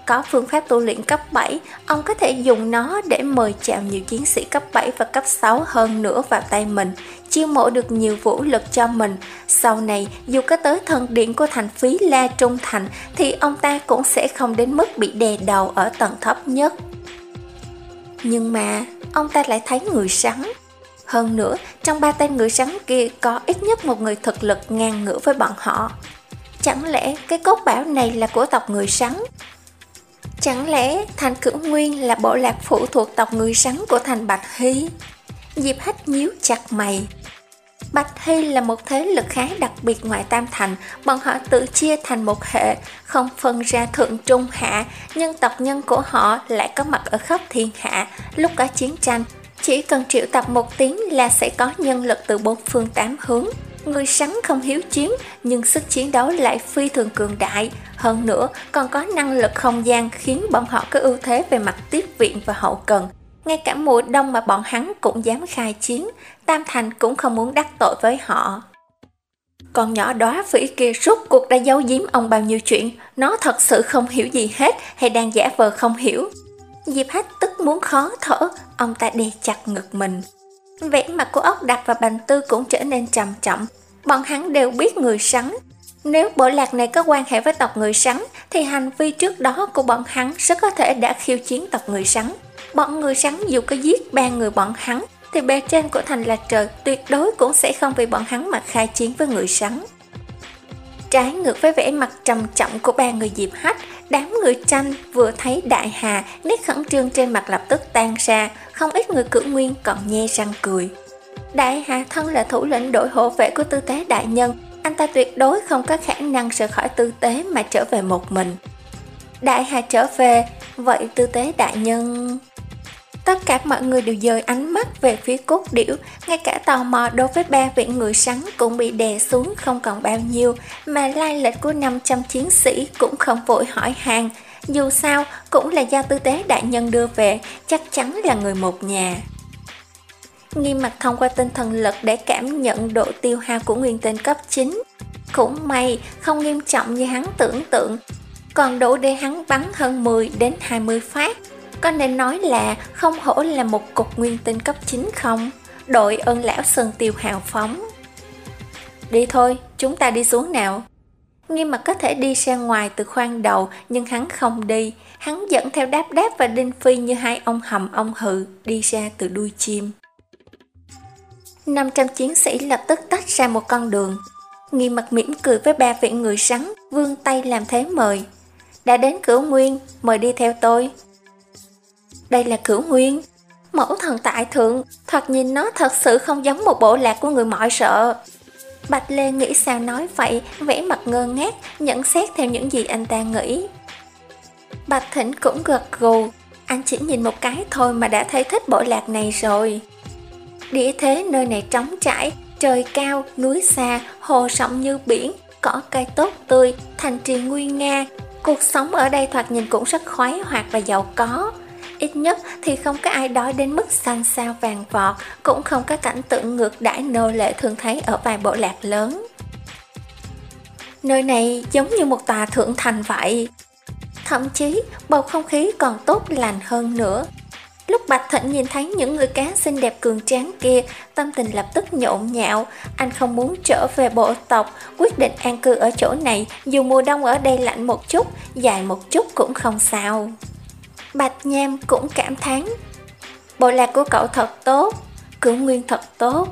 Có phương pháp tu luyện cấp 7, ông có thể dùng nó để mời chào nhiều chiến sĩ cấp 7 và cấp 6 hơn nữa vào tay mình, chiêu mộ được nhiều vũ lực cho mình. Sau này, dù có tới thần điện của thành phí La Trung Thành, thì ông ta cũng sẽ không đến mức bị đè đầu ở tầng thấp nhất. Nhưng mà ông ta lại thấy người sắn. Hơn nữa, trong ba tên người sắn kia có ít nhất một người thực lực ngang ngửa với bọn họ. Chẳng lẽ cái cốt bảo này là của tộc người sắn? Chẳng lẽ thành cửu nguyên là bộ lạc phụ thuộc tộc người rắn của thành Bạch Hy? Diệp Hách nhíu chặt mày, Bạch Hy là một thế lực khá đặc biệt ngoài Tam Thành, bọn họ tự chia thành một hệ, không phân ra thượng trung hạ, nhưng tộc nhân của họ lại có mặt ở khắp thiên hạ. Lúc có chiến tranh, chỉ cần triệu tập một tiếng là sẽ có nhân lực từ bốn phương tám hướng. Người sắn không hiếu chiến, nhưng sức chiến đấu lại phi thường cường đại. Hơn nữa, còn có năng lực không gian khiến bọn họ có ưu thế về mặt tiếp viện và hậu cần. Ngay cả mùa đông mà bọn hắn cũng dám khai chiến, Tam Thành cũng không muốn đắc tội với họ. Con nhỏ đó phỉ kia rút cuộc đã giấu giếm ông bao nhiêu chuyện, nó thật sự không hiểu gì hết hay đang giả vờ không hiểu. Diệp Hách tức muốn khó thở, ông ta đè chặt ngực mình. Vẻ mặt của ốc đặc và bành tư cũng trở nên trầm trọng. Bọn hắn đều biết người sắn. Nếu bộ lạc này có quan hệ với tộc người sắn, thì hành vi trước đó của bọn hắn rất có thể đã khiêu chiến tộc người sắn. Bọn người sắn dù có giết ba người bọn hắn thì bề trên của thành là trời tuyệt đối cũng sẽ không vì bọn hắn mà khai chiến với người sắn. Trái ngược với vẻ mặt trầm trọng của ba người Diệp Hách, đám người tranh vừa thấy Đại Hà, nét khẩn trương trên mặt lập tức tan ra, không ít người cử nguyên còn nhe răng cười. Đại Hà thân là thủ lĩnh đội hộ vệ của tư tế đại nhân, anh ta tuyệt đối không có khả năng rời khỏi tư tế mà trở về một mình. Đại Hà trở về, vậy tư tế đại nhân... Tất cả mọi người đều dời ánh mắt về phía cốt điểu, ngay cả tò mò đối với ba vị người sắn cũng bị đè xuống không còn bao nhiêu, mà lai lịch của 500 chiến sĩ cũng không vội hỏi hàng. Dù sao, cũng là do tư tế đại nhân đưa về, chắc chắn là người một nhà. Nghiêm mặt thông qua tinh thần lực để cảm nhận độ tiêu hao của nguyên tinh cấp 9. Cũng may, không nghiêm trọng như hắn tưởng tượng, còn đủ để hắn bắn hơn 10 đến 20 phát có nên nói là không hổ là một cục nguyên tinh cấp 9 không? Đội ơn lão Sơn Tiêu hào phóng. Đi thôi, chúng ta đi xuống nào. Nghiêm mặt có thể đi ra ngoài từ khoang đầu nhưng hắn không đi. Hắn dẫn theo đáp đáp và đinh phi như hai ông hầm ông hự đi ra từ đuôi chim. 500 chiến sĩ lập tức tách ra một con đường. Nghi mặt mỉm cười với ba vị người sắn, vươn tay làm thế mời. Đã đến cửa nguyên, mời đi theo tôi. Đây là cửu nguyên. Mẫu thần tại thượng, thoạt nhìn nó thật sự không giống một bộ lạc của người mọi sợ. Bạch Lê nghĩ sao nói vậy, vẽ mặt ngơ ngác, nhận xét theo những gì anh ta nghĩ. Bạch Thịnh cũng gật gù, anh chỉ nhìn một cái thôi mà đã thấy thích bộ lạc này rồi. Địa thế nơi này trống trải, trời cao, núi xa, hồ rộng như biển, cỏ cây tốt tươi, thành trì nguy nga. Cuộc sống ở đây thoạt nhìn cũng rất khoái hoạt và giàu có. Ít nhất thì không có ai đói đến mức xanh sao vàng vọt, cũng không có cảnh tượng ngược đãi nô lệ thường thấy ở vài bộ lạc lớn. Nơi này giống như một tòa thượng thành vậy. Thậm chí bầu không khí còn tốt lành hơn nữa. Lúc Bạch Thịnh nhìn thấy những người cá xinh đẹp cường tráng kia, tâm tình lập tức nhộn nhạo. Anh không muốn trở về bộ tộc, quyết định an cư ở chỗ này, dù mùa đông ở đây lạnh một chút, dài một chút cũng không sao. Bạch Nham cũng cảm thán, Bộ lạc của cậu thật tốt, Cửu nguyên thật tốt,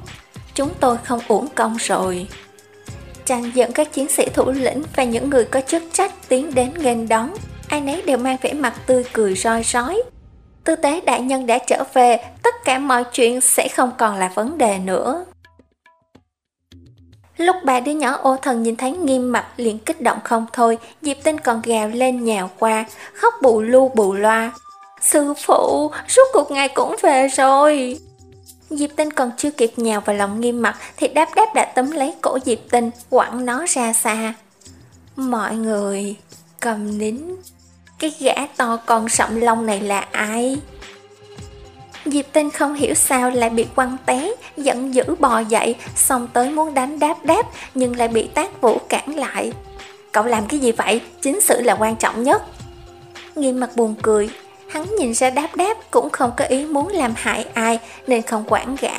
Chúng tôi không uổng công rồi. Tranh dẫn các chiến sĩ thủ lĩnh Và những người có chức trách tiến đến nghênh đón. Ai nấy đều mang vẻ mặt tươi cười roi rói. Tư tế đại nhân đã trở về, Tất cả mọi chuyện sẽ không còn là vấn đề nữa. Lúc ba đứa nhỏ ô thần nhìn thấy nghiêm mặt liền kích động không thôi, Diệp Tinh còn gào lên nhào qua, khóc bù lu bù loa. Sư phụ, suốt cuộc ngày cũng về rồi. Diệp Tinh còn chưa kịp nhào vào lòng nghiêm mặt thì đáp đáp đã tấm lấy cổ Diệp Tinh, quẳng nó ra xa. Mọi người, cầm nín. Cái gã to con sậm lông này là ai? Diệp Tinh không hiểu sao lại bị quăng té, giận dữ bò dậy, xong tới muốn đánh đáp đáp, nhưng lại bị tác vũ cản lại. Cậu làm cái gì vậy? Chính sự là quan trọng nhất. Nghiêm mặt buồn cười, hắn nhìn ra đáp đáp cũng không có ý muốn làm hại ai nên không quản gã.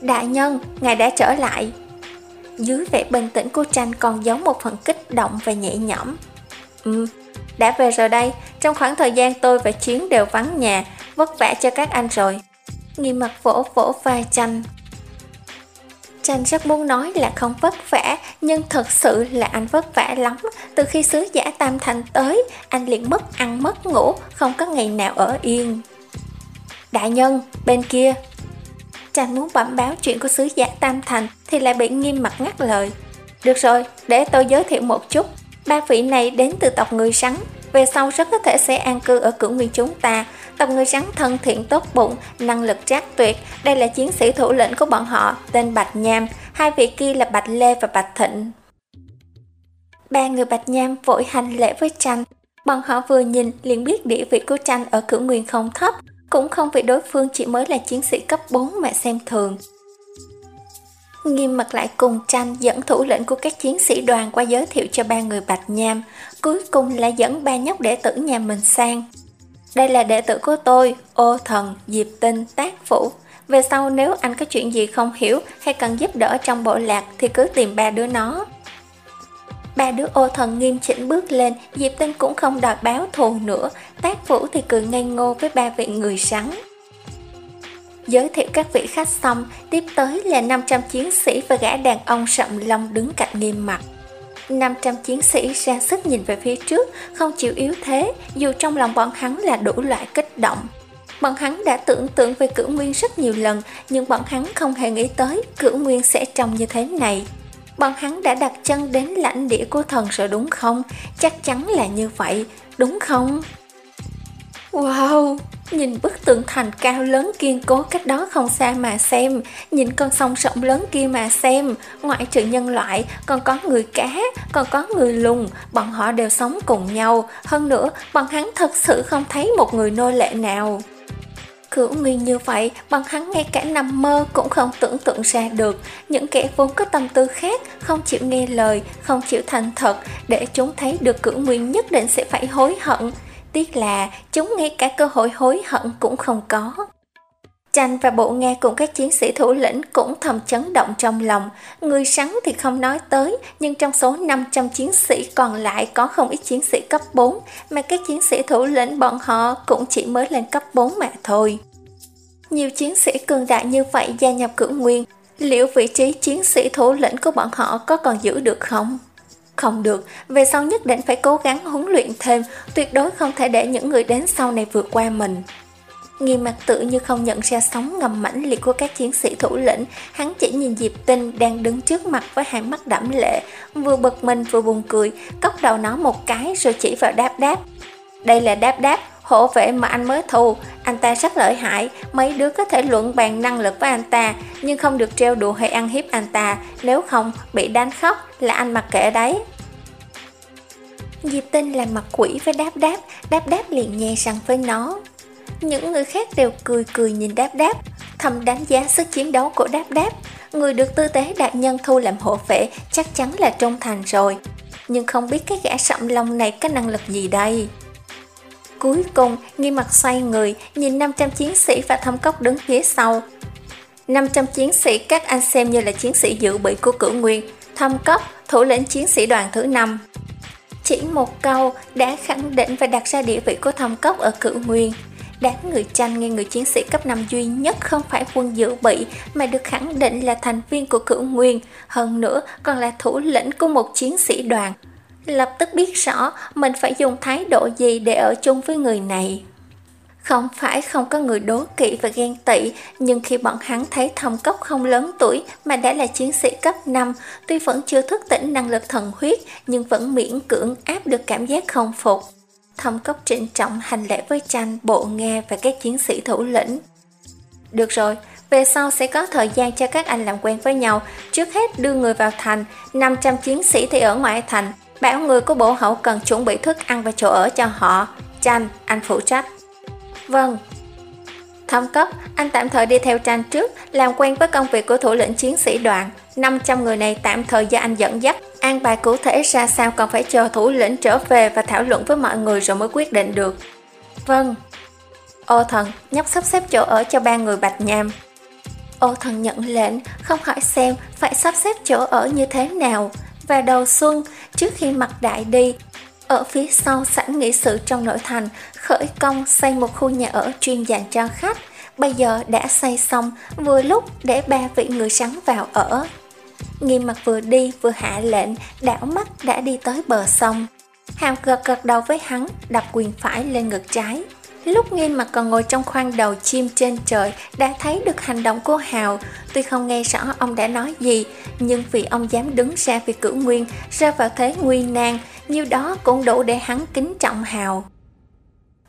Đại nhân, ngài đã trở lại. Dưới vẻ bình tĩnh của tranh còn giống một phần kích động và nhẹ nhõm. Ừ, đã về rồi đây, trong khoảng thời gian tôi và Chiến đều vắng nhà, vất vả cho các anh rồi. Nghi mặt vỗ vỗ vai chanh. chanh rất muốn nói là không vất vả, nhưng thật sự là anh vất vả lắm. Từ khi sứ giả Tam Thành tới, anh liền mất ăn mất ngủ, không có ngày nào ở yên. Đại nhân, bên kia. chanh muốn bẩm báo chuyện của sứ giả Tam Thành thì lại bị nghiêm mặt ngắt lời. Được rồi, để tôi giới thiệu một chút. Ba vị này đến từ tộc người sắn, về sau rất có thể sẽ an cư ở cửu nguyên chúng ta. Tộc người trắng thân thiện tốt bụng, năng lực trác tuyệt, đây là chiến sĩ thủ lĩnh của bọn họ, tên Bạch Nham, hai vị kia là Bạch Lê và Bạch Thịnh. Ba người Bạch Nham vội hành lễ với tranh, bọn họ vừa nhìn liền biết địa vị của tranh ở cửu nguyên không thấp, cũng không vì đối phương chỉ mới là chiến sĩ cấp 4 mà xem thường. Nghiêm mặt lại cùng tranh dẫn thủ lĩnh của các chiến sĩ đoàn qua giới thiệu cho ba người Bạch Nham, cuối cùng lại dẫn ba nhóc đệ tử nhà mình sang. Đây là đệ tử của tôi, ô thần, diệp tinh, tác phủ. Về sau nếu anh có chuyện gì không hiểu hay cần giúp đỡ trong bộ lạc thì cứ tìm ba đứa nó. Ba đứa ô thần nghiêm chỉnh bước lên, Diệp Tinh cũng không đòi báo thù nữa, tác phủ thì cười ngây ngô với ba vị người sắn. Giới thiệu các vị khách xong, tiếp tới là 500 chiến sĩ và gã đàn ông sậm lông đứng cạnh nghiêm mặt. 500 chiến sĩ ra sức nhìn về phía trước, không chịu yếu thế, dù trong lòng bọn hắn là đủ loại kích động. Bọn hắn đã tưởng tượng về cửu nguyên rất nhiều lần, nhưng bọn hắn không hề nghĩ tới cửu nguyên sẽ trông như thế này. Bọn hắn đã đặt chân đến lãnh địa của thần rồi đúng không? Chắc chắn là như vậy, đúng không? Wow, nhìn bức tường thành cao lớn kiên cố cách đó không xa mà xem, nhìn con sông rộng lớn kia mà xem, ngoại trừ nhân loại, còn có người cá, còn có người lùng, bọn họ đều sống cùng nhau, hơn nữa bọn hắn thật sự không thấy một người nô lệ nào. Cửu nguyên như vậy, bọn hắn ngay cả nằm mơ cũng không tưởng tượng ra được. Những kẻ vốn có tâm tư khác, không chịu nghe lời, không chịu thành thật, để chúng thấy được cửu nguyên nhất định sẽ phải hối hận. Tiếc là chúng ngay cả cơ hội hối hận cũng không có. Tranh và bộ nghe cùng các chiến sĩ thủ lĩnh cũng thầm chấn động trong lòng. Người sắn thì không nói tới, nhưng trong số 500 chiến sĩ còn lại có không ít chiến sĩ cấp 4, mà các chiến sĩ thủ lĩnh bọn họ cũng chỉ mới lên cấp 4 mà thôi. Nhiều chiến sĩ cường đại như vậy gia nhập cử nguyên, liệu vị trí chiến sĩ thủ lĩnh của bọn họ có còn giữ được không? Không được, về sau nhất định phải cố gắng huấn luyện thêm, tuyệt đối không thể để những người đến sau này vượt qua mình. Nghiêm mặt tự như không nhận ra sóng ngầm mãnh liệt của các chiến sĩ thủ lĩnh, hắn chỉ nhìn Diệp Tinh đang đứng trước mặt với hai mắt đẫm lệ, vừa bực mình vừa buồn cười, cốc đầu nó một cái rồi chỉ vào đáp đáp. Đây là đáp đáp, hộ vệ mà anh mới thù, anh ta rất lợi hại, mấy đứa có thể luận bàn năng lực với anh ta, nhưng không được treo đùa hay ăn hiếp anh ta, nếu không bị đánh khóc là anh mặc kệ đấy. Diệp Tinh làm mặt quỷ với đáp đáp, đáp đáp liền nhè rằng với nó. Những người khác đều cười cười nhìn đáp đáp, thầm đánh giá sức chiến đấu của đáp đáp. Người được tư tế đại nhân thu làm hộ vệ chắc chắn là trung thành rồi. Nhưng không biết cái gã sậm lông này có năng lực gì đây? Cuối cùng, nghi mặt xoay người, nhìn 500 chiến sĩ và thâm cốc đứng phía sau. 500 chiến sĩ các anh xem như là chiến sĩ dự bị của cử nguyên, thâm cốc, thủ lĩnh chiến sĩ đoàn thứ 5. Chỉ một câu đã khẳng định và đặt ra địa vị của thâm cốc ở cử nguyên. Đám người tranh nghe người chiến sĩ cấp 5 duy nhất không phải quân dự bị mà được khẳng định là thành viên của cử nguyên, hơn nữa còn là thủ lĩnh của một chiến sĩ đoàn. Lập tức biết rõ mình phải dùng thái độ gì để ở chung với người này. Không phải không có người đố kỵ và ghen tị, nhưng khi bọn hắn thấy thầm cốc không lớn tuổi mà đã là chiến sĩ cấp 5, tuy vẫn chưa thức tỉnh năng lực thần huyết, nhưng vẫn miễn cưỡng áp được cảm giác không phục. Thông cốc trịnh trọng hành lễ với tranh, bộ nghe và các chiến sĩ thủ lĩnh. Được rồi, về sau sẽ có thời gian cho các anh làm quen với nhau. Trước hết đưa người vào thành, 500 chiến sĩ thì ở ngoại thành. Bảo người của bộ hậu cần chuẩn bị thức ăn và chỗ ở cho họ. chanh anh phụ trách. Vâng. Thâm cấp, anh tạm thời đi theo chanh trước, làm quen với công việc của thủ lĩnh chiến sĩ đoàn. 500 người này tạm thời do anh dẫn dắt. An bài cụ thể ra sao còn phải chờ thủ lĩnh trở về và thảo luận với mọi người rồi mới quyết định được. Vâng. Ô thần, nhóc sắp xếp chỗ ở cho ba người bạch nham. Ô thần nhận lệnh, không hỏi xem phải sắp xếp chỗ ở như thế nào. Và đầu xuân, trước khi mặt đại đi, ở phía sau sảnh nghị sự trong nội thành, khởi công xây một khu nhà ở chuyên dành cho khách. Bây giờ đã xây xong, vừa lúc để ba vị người sắn vào ở. Nghiêm mặt vừa đi vừa hạ lệnh, đảo mắt đã đi tới bờ sông. Hào gật gật đầu với hắn, đặt quyền phải lên ngực trái. Lúc nghiêm mặt còn ngồi trong khoang đầu chim trên trời đã thấy được hành động của Hào. Tuy không nghe rõ ông đã nói gì, nhưng vì ông dám đứng ra vì cử nguyên, ra vào thế nguy nan, nhiêu đó cũng đủ để hắn kính trọng Hào.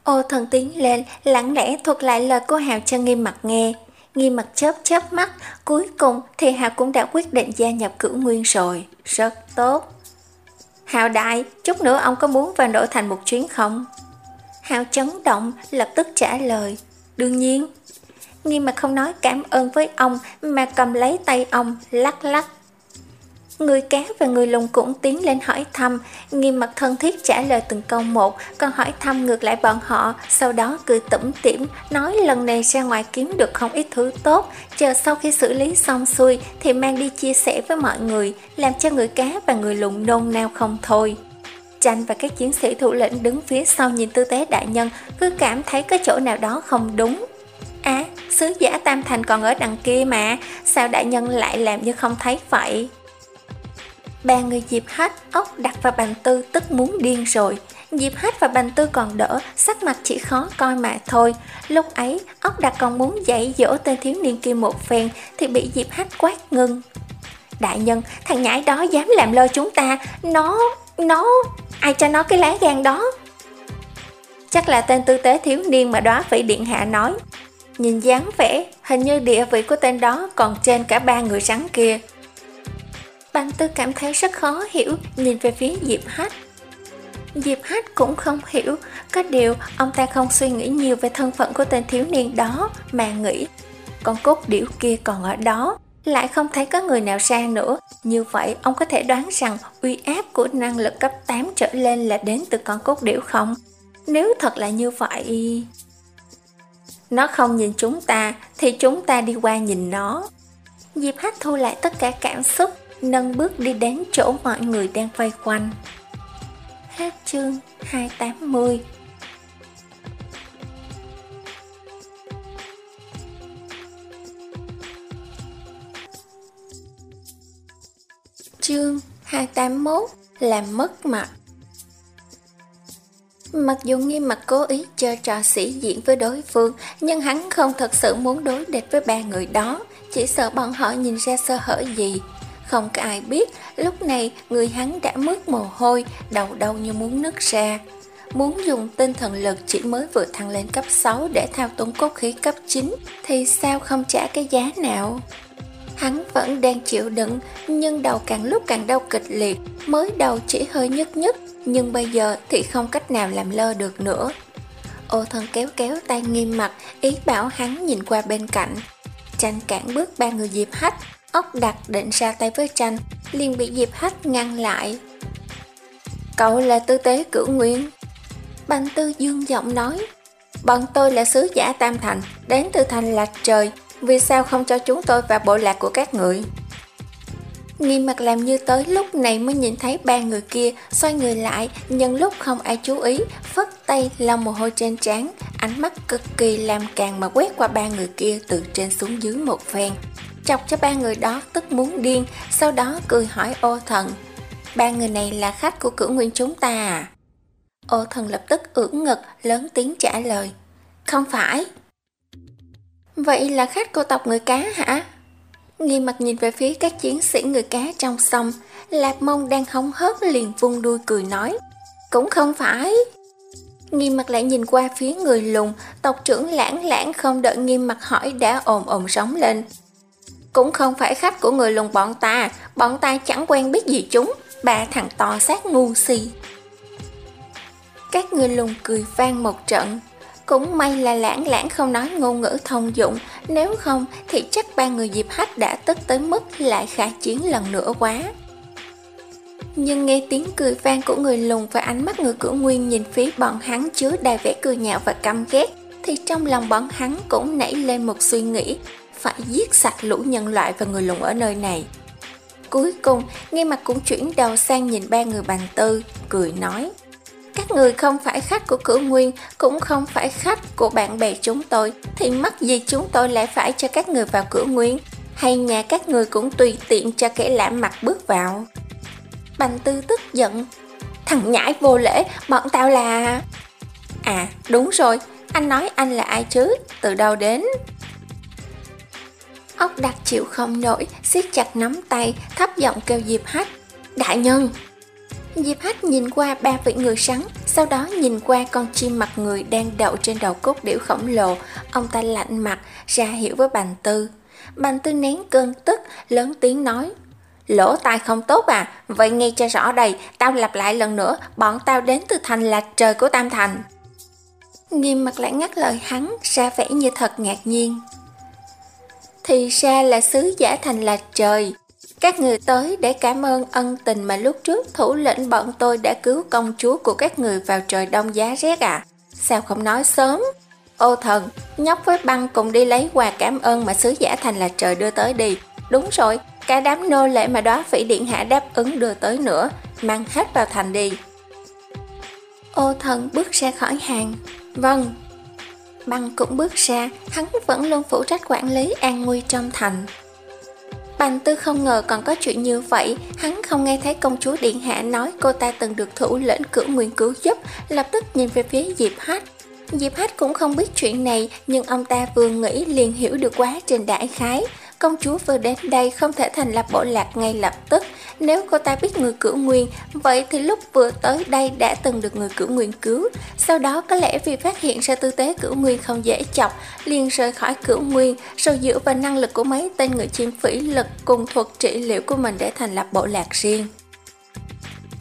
Ô thần tiến lên, lặng lẽ thuật lại lời của Hào cho nghiêm mặt nghe. Nghiêm mặt chớp chớp mắt, cuối cùng thì Hào cũng đã quyết định gia nhập cử nguyên rồi. Rất tốt. Hào đại, chút nữa ông có muốn vào nội thành một chuyến không? Hào chấn động, lập tức trả lời. Đương nhiên. Nghiêm mà không nói cảm ơn với ông mà cầm lấy tay ông, lắc lắc. Người cá và người lùng cũng tiến lên hỏi thăm, nghiêm mặt thân thiết trả lời từng câu một, còn hỏi thăm ngược lại bọn họ, sau đó cười tủm tỉm, nói lần này ra ngoài kiếm được không ít thứ tốt, chờ sau khi xử lý xong xuôi thì mang đi chia sẻ với mọi người, làm cho người cá và người lùng nôn nao không thôi. Chanh và các chiến sĩ thủ lĩnh đứng phía sau nhìn tư tế đại nhân, cứ cảm thấy có chỗ nào đó không đúng. À, sứ giả Tam Thành còn ở đằng kia mà, sao đại nhân lại làm như không thấy vậy? Ba người Diệp Hách, ốc đặt và Bành Tư tức muốn điên rồi. Diệp Hách và Bành Tư còn đỡ, sắc mặt chỉ khó coi mà thôi. Lúc ấy, ốc đặt còn muốn dạy dỗ tên thiếu niên kia một phen thì bị Diệp Hách quát ngưng. Đại nhân, thằng nhãi đó dám làm lơ chúng ta, nó, nó, ai cho nó cái lá gan đó? Chắc là tên tư tế thiếu niên mà đó vị điện hạ nói. Nhìn dáng vẻ, hình như địa vị của tên đó còn trên cả ba người rắn kia. Bành tư cảm thấy rất khó hiểu, nhìn về phía Diệp Hách. Diệp Hách cũng không hiểu, có điều ông ta không suy nghĩ nhiều về thân phận của tên thiếu niên đó, mà nghĩ con cốt điểu kia còn ở đó, lại không thấy có người nào ra nữa. Như vậy, ông có thể đoán rằng uy áp của năng lực cấp 8 trở lên là đến từ con cốt điểu không? Nếu thật là như vậy... Nó không nhìn chúng ta thì chúng ta đi qua nhìn nó. Diệp Hách thu lại tất cả cảm xúc, nâng bước đi đến chỗ mọi người đang vây quanh. Hết chương 280 Chương 281 Làm mất mặt Mặc dù nghiêm mặt cố ý chơi trò sĩ diện với đối phương, nhưng hắn không thật sự muốn đối địch với ba người đó, chỉ sợ bọn họ nhìn ra sơ hở gì. Không có ai biết, lúc này người hắn đã mướt mồ hôi, đầu đau như muốn nứt ra. Muốn dùng tinh thần lực chỉ mới vừa thăng lên cấp 6 để thao túng cốt khí cấp 9, thì sao không trả cái giá nào? Hắn vẫn đang chịu đựng, nhưng đầu càng lúc càng đau kịch liệt, mới đầu chỉ hơi nhức nhức, nhưng bây giờ thì không cách nào làm lơ được nữa. Ô thân kéo kéo tay nghiêm mặt, ý bảo hắn nhìn qua bên cạnh. Tranh cản bước ba người Diệp Hách, ốc đặt định ra tay với tranh, liền bị Diệp Hách ngăn lại. Cậu là tư tế cửu nguyên. Bành tư dương giọng nói, bọn tôi là sứ giả Tam Thành, đến từ thành lạc trời, vì sao không cho chúng tôi vào bộ lạc của các người? Nghiêm mặt làm như tới lúc này mới nhìn thấy ba người kia xoay người lại, nhân lúc không ai chú ý, phất tay lau mồ hôi trên trán, ánh mắt cực kỳ làm càng mà quét qua ba người kia từ trên xuống dưới một phen. Chọc cho ba người đó tức muốn điên, sau đó cười hỏi ô thần. Ba người này là khách của cửu nguyên chúng ta à? Ô thần lập tức ưỡn ngực, lớn tiếng trả lời. Không phải. Vậy là khách của tộc người cá hả? Nghi mặt nhìn về phía các chiến sĩ người cá trong sông, Lạp mông đang hóng hớt liền vung đuôi cười nói. Cũng không phải. Nghi mặt lại nhìn qua phía người lùn, tộc trưởng lãng lãng không đợi nghi mặt hỏi đã ồn ồn sóng lên. Cũng không phải khách của người lùn bọn ta, bọn ta chẳng quen biết gì chúng, ba thằng to xác ngu si. Các người lùn cười vang một trận, cũng may là lãng lãng không nói ngôn ngữ thông dụng, nếu không thì chắc ba người Diệp Hách đã tức tới mức lại khả chiến lần nữa quá. Nhưng nghe tiếng cười vang của người lùn và ánh mắt người cửa nguyên nhìn phía bọn hắn chứa đầy vẻ cười nhạo và căm ghét, thì trong lòng bọn hắn cũng nảy lên một suy nghĩ, phải giết sạch lũ nhân loại và người lùn ở nơi này. Cuối cùng, nghe mặt cũng chuyển đầu sang nhìn ba người bàn tư, cười nói. Các người không phải khách của cửa nguyên, cũng không phải khách của bạn bè chúng tôi, thì mắc gì chúng tôi lại phải cho các người vào cửa nguyên? Hay nhà các người cũng tùy tiện cho kẻ lạ mặt bước vào? Bành tư tức giận. Thằng nhãi vô lễ, bọn tao là... À, đúng rồi, anh nói anh là ai chứ? Từ đâu đến? Ốc đặc chịu không nổi, siết chặt nắm tay, thấp giọng kêu Diệp Hách. Đại nhân! Diệp Hách nhìn qua ba vị người sắn, sau đó nhìn qua con chim mặt người đang đậu trên đầu cốt điểu khổng lồ, ông ta lạnh mặt, ra hiểu với Bành Tư. Bành Tư nén cơn tức, lớn tiếng nói. Lỗ tai không tốt à, vậy nghe cho rõ đây, tao lặp lại lần nữa, bọn tao đến từ thành lạc trời của Tam Thành. Nghiêm mặt lại ngắt lời hắn, ra vẻ như thật ngạc nhiên. Thì ra là sứ giả thành lạc trời, các người tới để cảm ơn ân tình mà lúc trước thủ lĩnh bọn tôi đã cứu công chúa của các người vào trời đông giá rét à? Sao không nói sớm? Ô thần, nhóc với băng cùng đi lấy quà cảm ơn mà sứ giả thành là trời đưa tới đi. Đúng rồi, cả đám nô lệ mà đó phỉ điện hạ đáp ứng đưa tới nữa, mang hết vào thành đi. Ô thần bước ra khỏi hàng. Vâng. Băng cũng bước ra, hắn vẫn luôn phụ trách quản lý an nguy trong thành. Bành tư không ngờ còn có chuyện như vậy, hắn không nghe thấy công chúa Điện Hạ nói cô ta từng được thủ lĩnh cửu nguyên cứu giúp, lập tức nhìn về phía Diệp Hách. Diệp Hách cũng không biết chuyện này, nhưng ông ta vừa nghĩ liền hiểu được quá trình đại khái. Công chúa vừa đến đây không thể thành lập bộ lạc ngay lập tức, nếu cô ta biết người cửu nguyên, vậy thì lúc vừa tới đây đã từng được người cửu nguyên cứu. Sau đó có lẽ vì phát hiện ra tư tế cửu nguyên không dễ chọc, liền rời khỏi cửu nguyên, rồi dựa vào năng lực của mấy tên người chiến phỉ lực cùng thuật trị liệu của mình để thành lập bộ lạc riêng.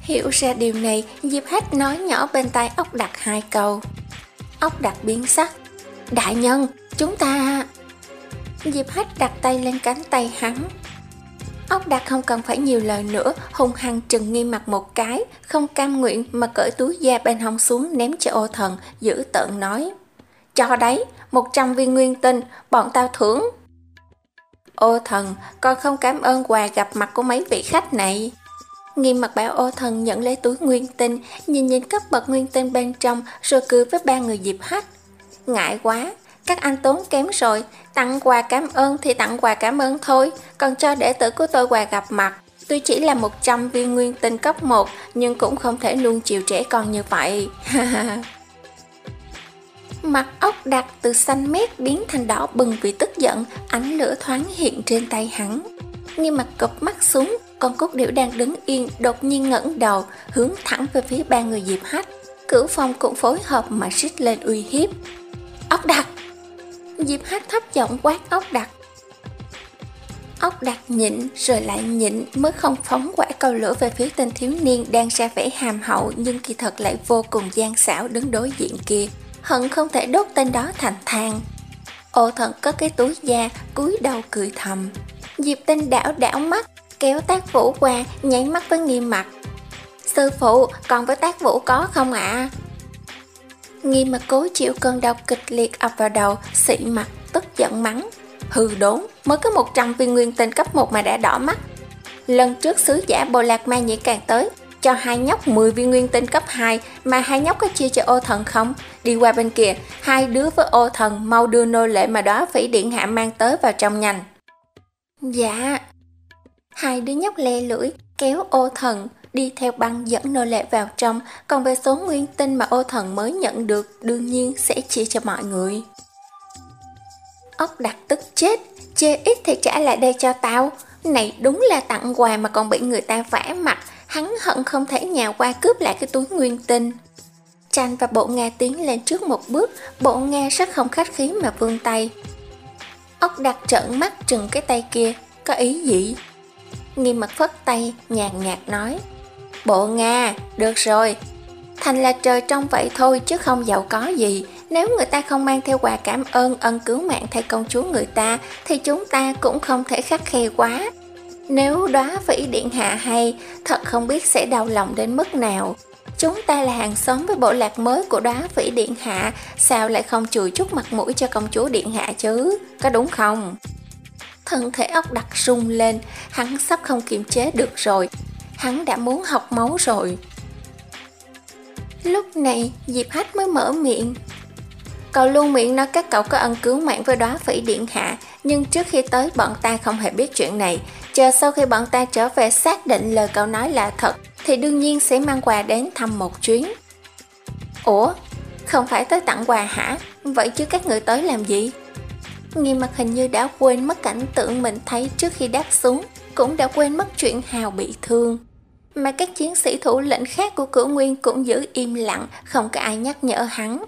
Hiểu ra điều này, Diệp Hách nói nhỏ bên tai ốc đặt hai câu. Ốc đặt biến sắc. Đại nhân, chúng ta... Diệp Hách đặt tay lên cánh tay hắn, Ốc đạt không cần phải nhiều lời nữa, hung hăng trừng nghiêm mặt một cái, không cam nguyện mà cởi túi da bên hông xuống ném cho ô thần, giữ tợn nói. Cho đấy, 100 viên nguyên tinh, bọn tao thưởng. Ô thần, con không cảm ơn quà gặp mặt của mấy vị khách này. Nghiêm mặt bảo ô thần nhận lấy túi nguyên tinh, nhìn nhìn cấp bậc nguyên tinh bên trong rồi cười với ba người dịp hách. Ngại quá, các anh tốn kém rồi, tặng quà cảm ơn thì tặng quà cảm ơn thôi, còn cho đệ tử của tôi quà gặp mặt. tôi chỉ là 100 viên nguyên tinh cấp 1, nhưng cũng không thể luôn chiều trẻ con như vậy. Mặt ốc đặt từ xanh mét biến thành đỏ bừng vì tức giận, ánh lửa thoáng hiện trên tay hắn. Nghi mặt cụp mắt xuống, con cốt điểu đang đứng yên đột nhiên ngẩng đầu, hướng thẳng về phía ba người Diệp Hách. Cửu phong cũng phối hợp mà xích lên uy hiếp. Ốc đặt! Diệp Hách thấp giọng quát ốc đặc. Ốc đặc nhịn rồi lại nhịn mới không phóng quả cầu lửa về phía tên thiếu niên đang ra vẻ hàm hậu nhưng kỳ thật lại vô cùng gian xảo đứng đối diện kia. Hận không thể đốt tên đó thành than. Ô thần có cái túi da, cúi đầu cười thầm. Diệp tinh đảo đảo mắt, kéo tác vũ qua, nháy mắt với nghiêm mặt. Sư phụ, còn với tác vũ có không ạ? À? Nghi mà cố chịu cơn đau kịch liệt ập vào đầu, xị mặt, tức giận mắng. Hư đốn, mới có 100 viên nguyên tinh cấp 1 mà đã đỏ mắt. Lần trước sứ giả Bồ Lạc Ma Nhĩ càng tới, cho hai nhóc 10 viên nguyên tinh cấp 2 mà hai nhóc có chia cho ô thần không? Đi qua bên kia, hai đứa với ô thần mau đưa nô lệ mà đó phỉ điện hạ mang tới vào trong nhanh. Dạ. Hai đứa nhóc le lưỡi, kéo ô thần, đi theo băng dẫn nô lệ vào trong, còn về số nguyên tinh mà ô thần mới nhận được, đương nhiên sẽ chia cho mọi người. Ốc đặt tức chết, chê ít thì trả lại đây cho tao. Này đúng là tặng quà mà còn bị người ta vả mặt, hắn hận không thể nhào qua cướp lại cái túi nguyên tinh. Tranh và bộ Nga tiến lên trước một bước, bộ Nga rất không khách khí mà vươn tay. Ốc đặt trợn mắt trừng cái tay kia, có ý gì? Nghi mặt phất tay, nhàn nhạt nói. Bộ Nga, được rồi. Thành là trời trong vậy thôi chứ không giàu có gì. Nếu người ta không mang theo quà cảm ơn ân cứu mạng thay công chúa người ta, thì chúng ta cũng không thể khắc khe quá. Nếu đóa vĩ điện hạ hay, thật không biết sẽ đau lòng đến mức nào. Chúng ta là hàng xóm với bộ lạc mới của đóa vĩ điện hạ, sao lại không chùi chút mặt mũi cho công chúa điện hạ chứ, có đúng không? Thân thể ốc đặt rung lên, hắn sắp không kiềm chế được rồi, hắn đã muốn học máu rồi. Lúc này, Diệp Hách mới mở miệng. Cậu luôn miệng nói các cậu có ân cứu mạng với đóa phỉ điện hạ, nhưng trước khi tới bọn ta không hề biết chuyện này. Chờ sau khi bọn ta trở về xác định lời cậu nói là thật, thì đương nhiên sẽ mang quà đến thăm một chuyến. Ủa, không phải tới tặng quà hả? Vậy chứ các người tới làm gì? Nghi mặt hình như đã quên mất cảnh tượng mình thấy trước khi đáp xuống, cũng đã quên mất chuyện Hào bị thương. Mà các chiến sĩ thủ lĩnh khác của cửu nguyên cũng giữ im lặng, không có ai nhắc nhở hắn.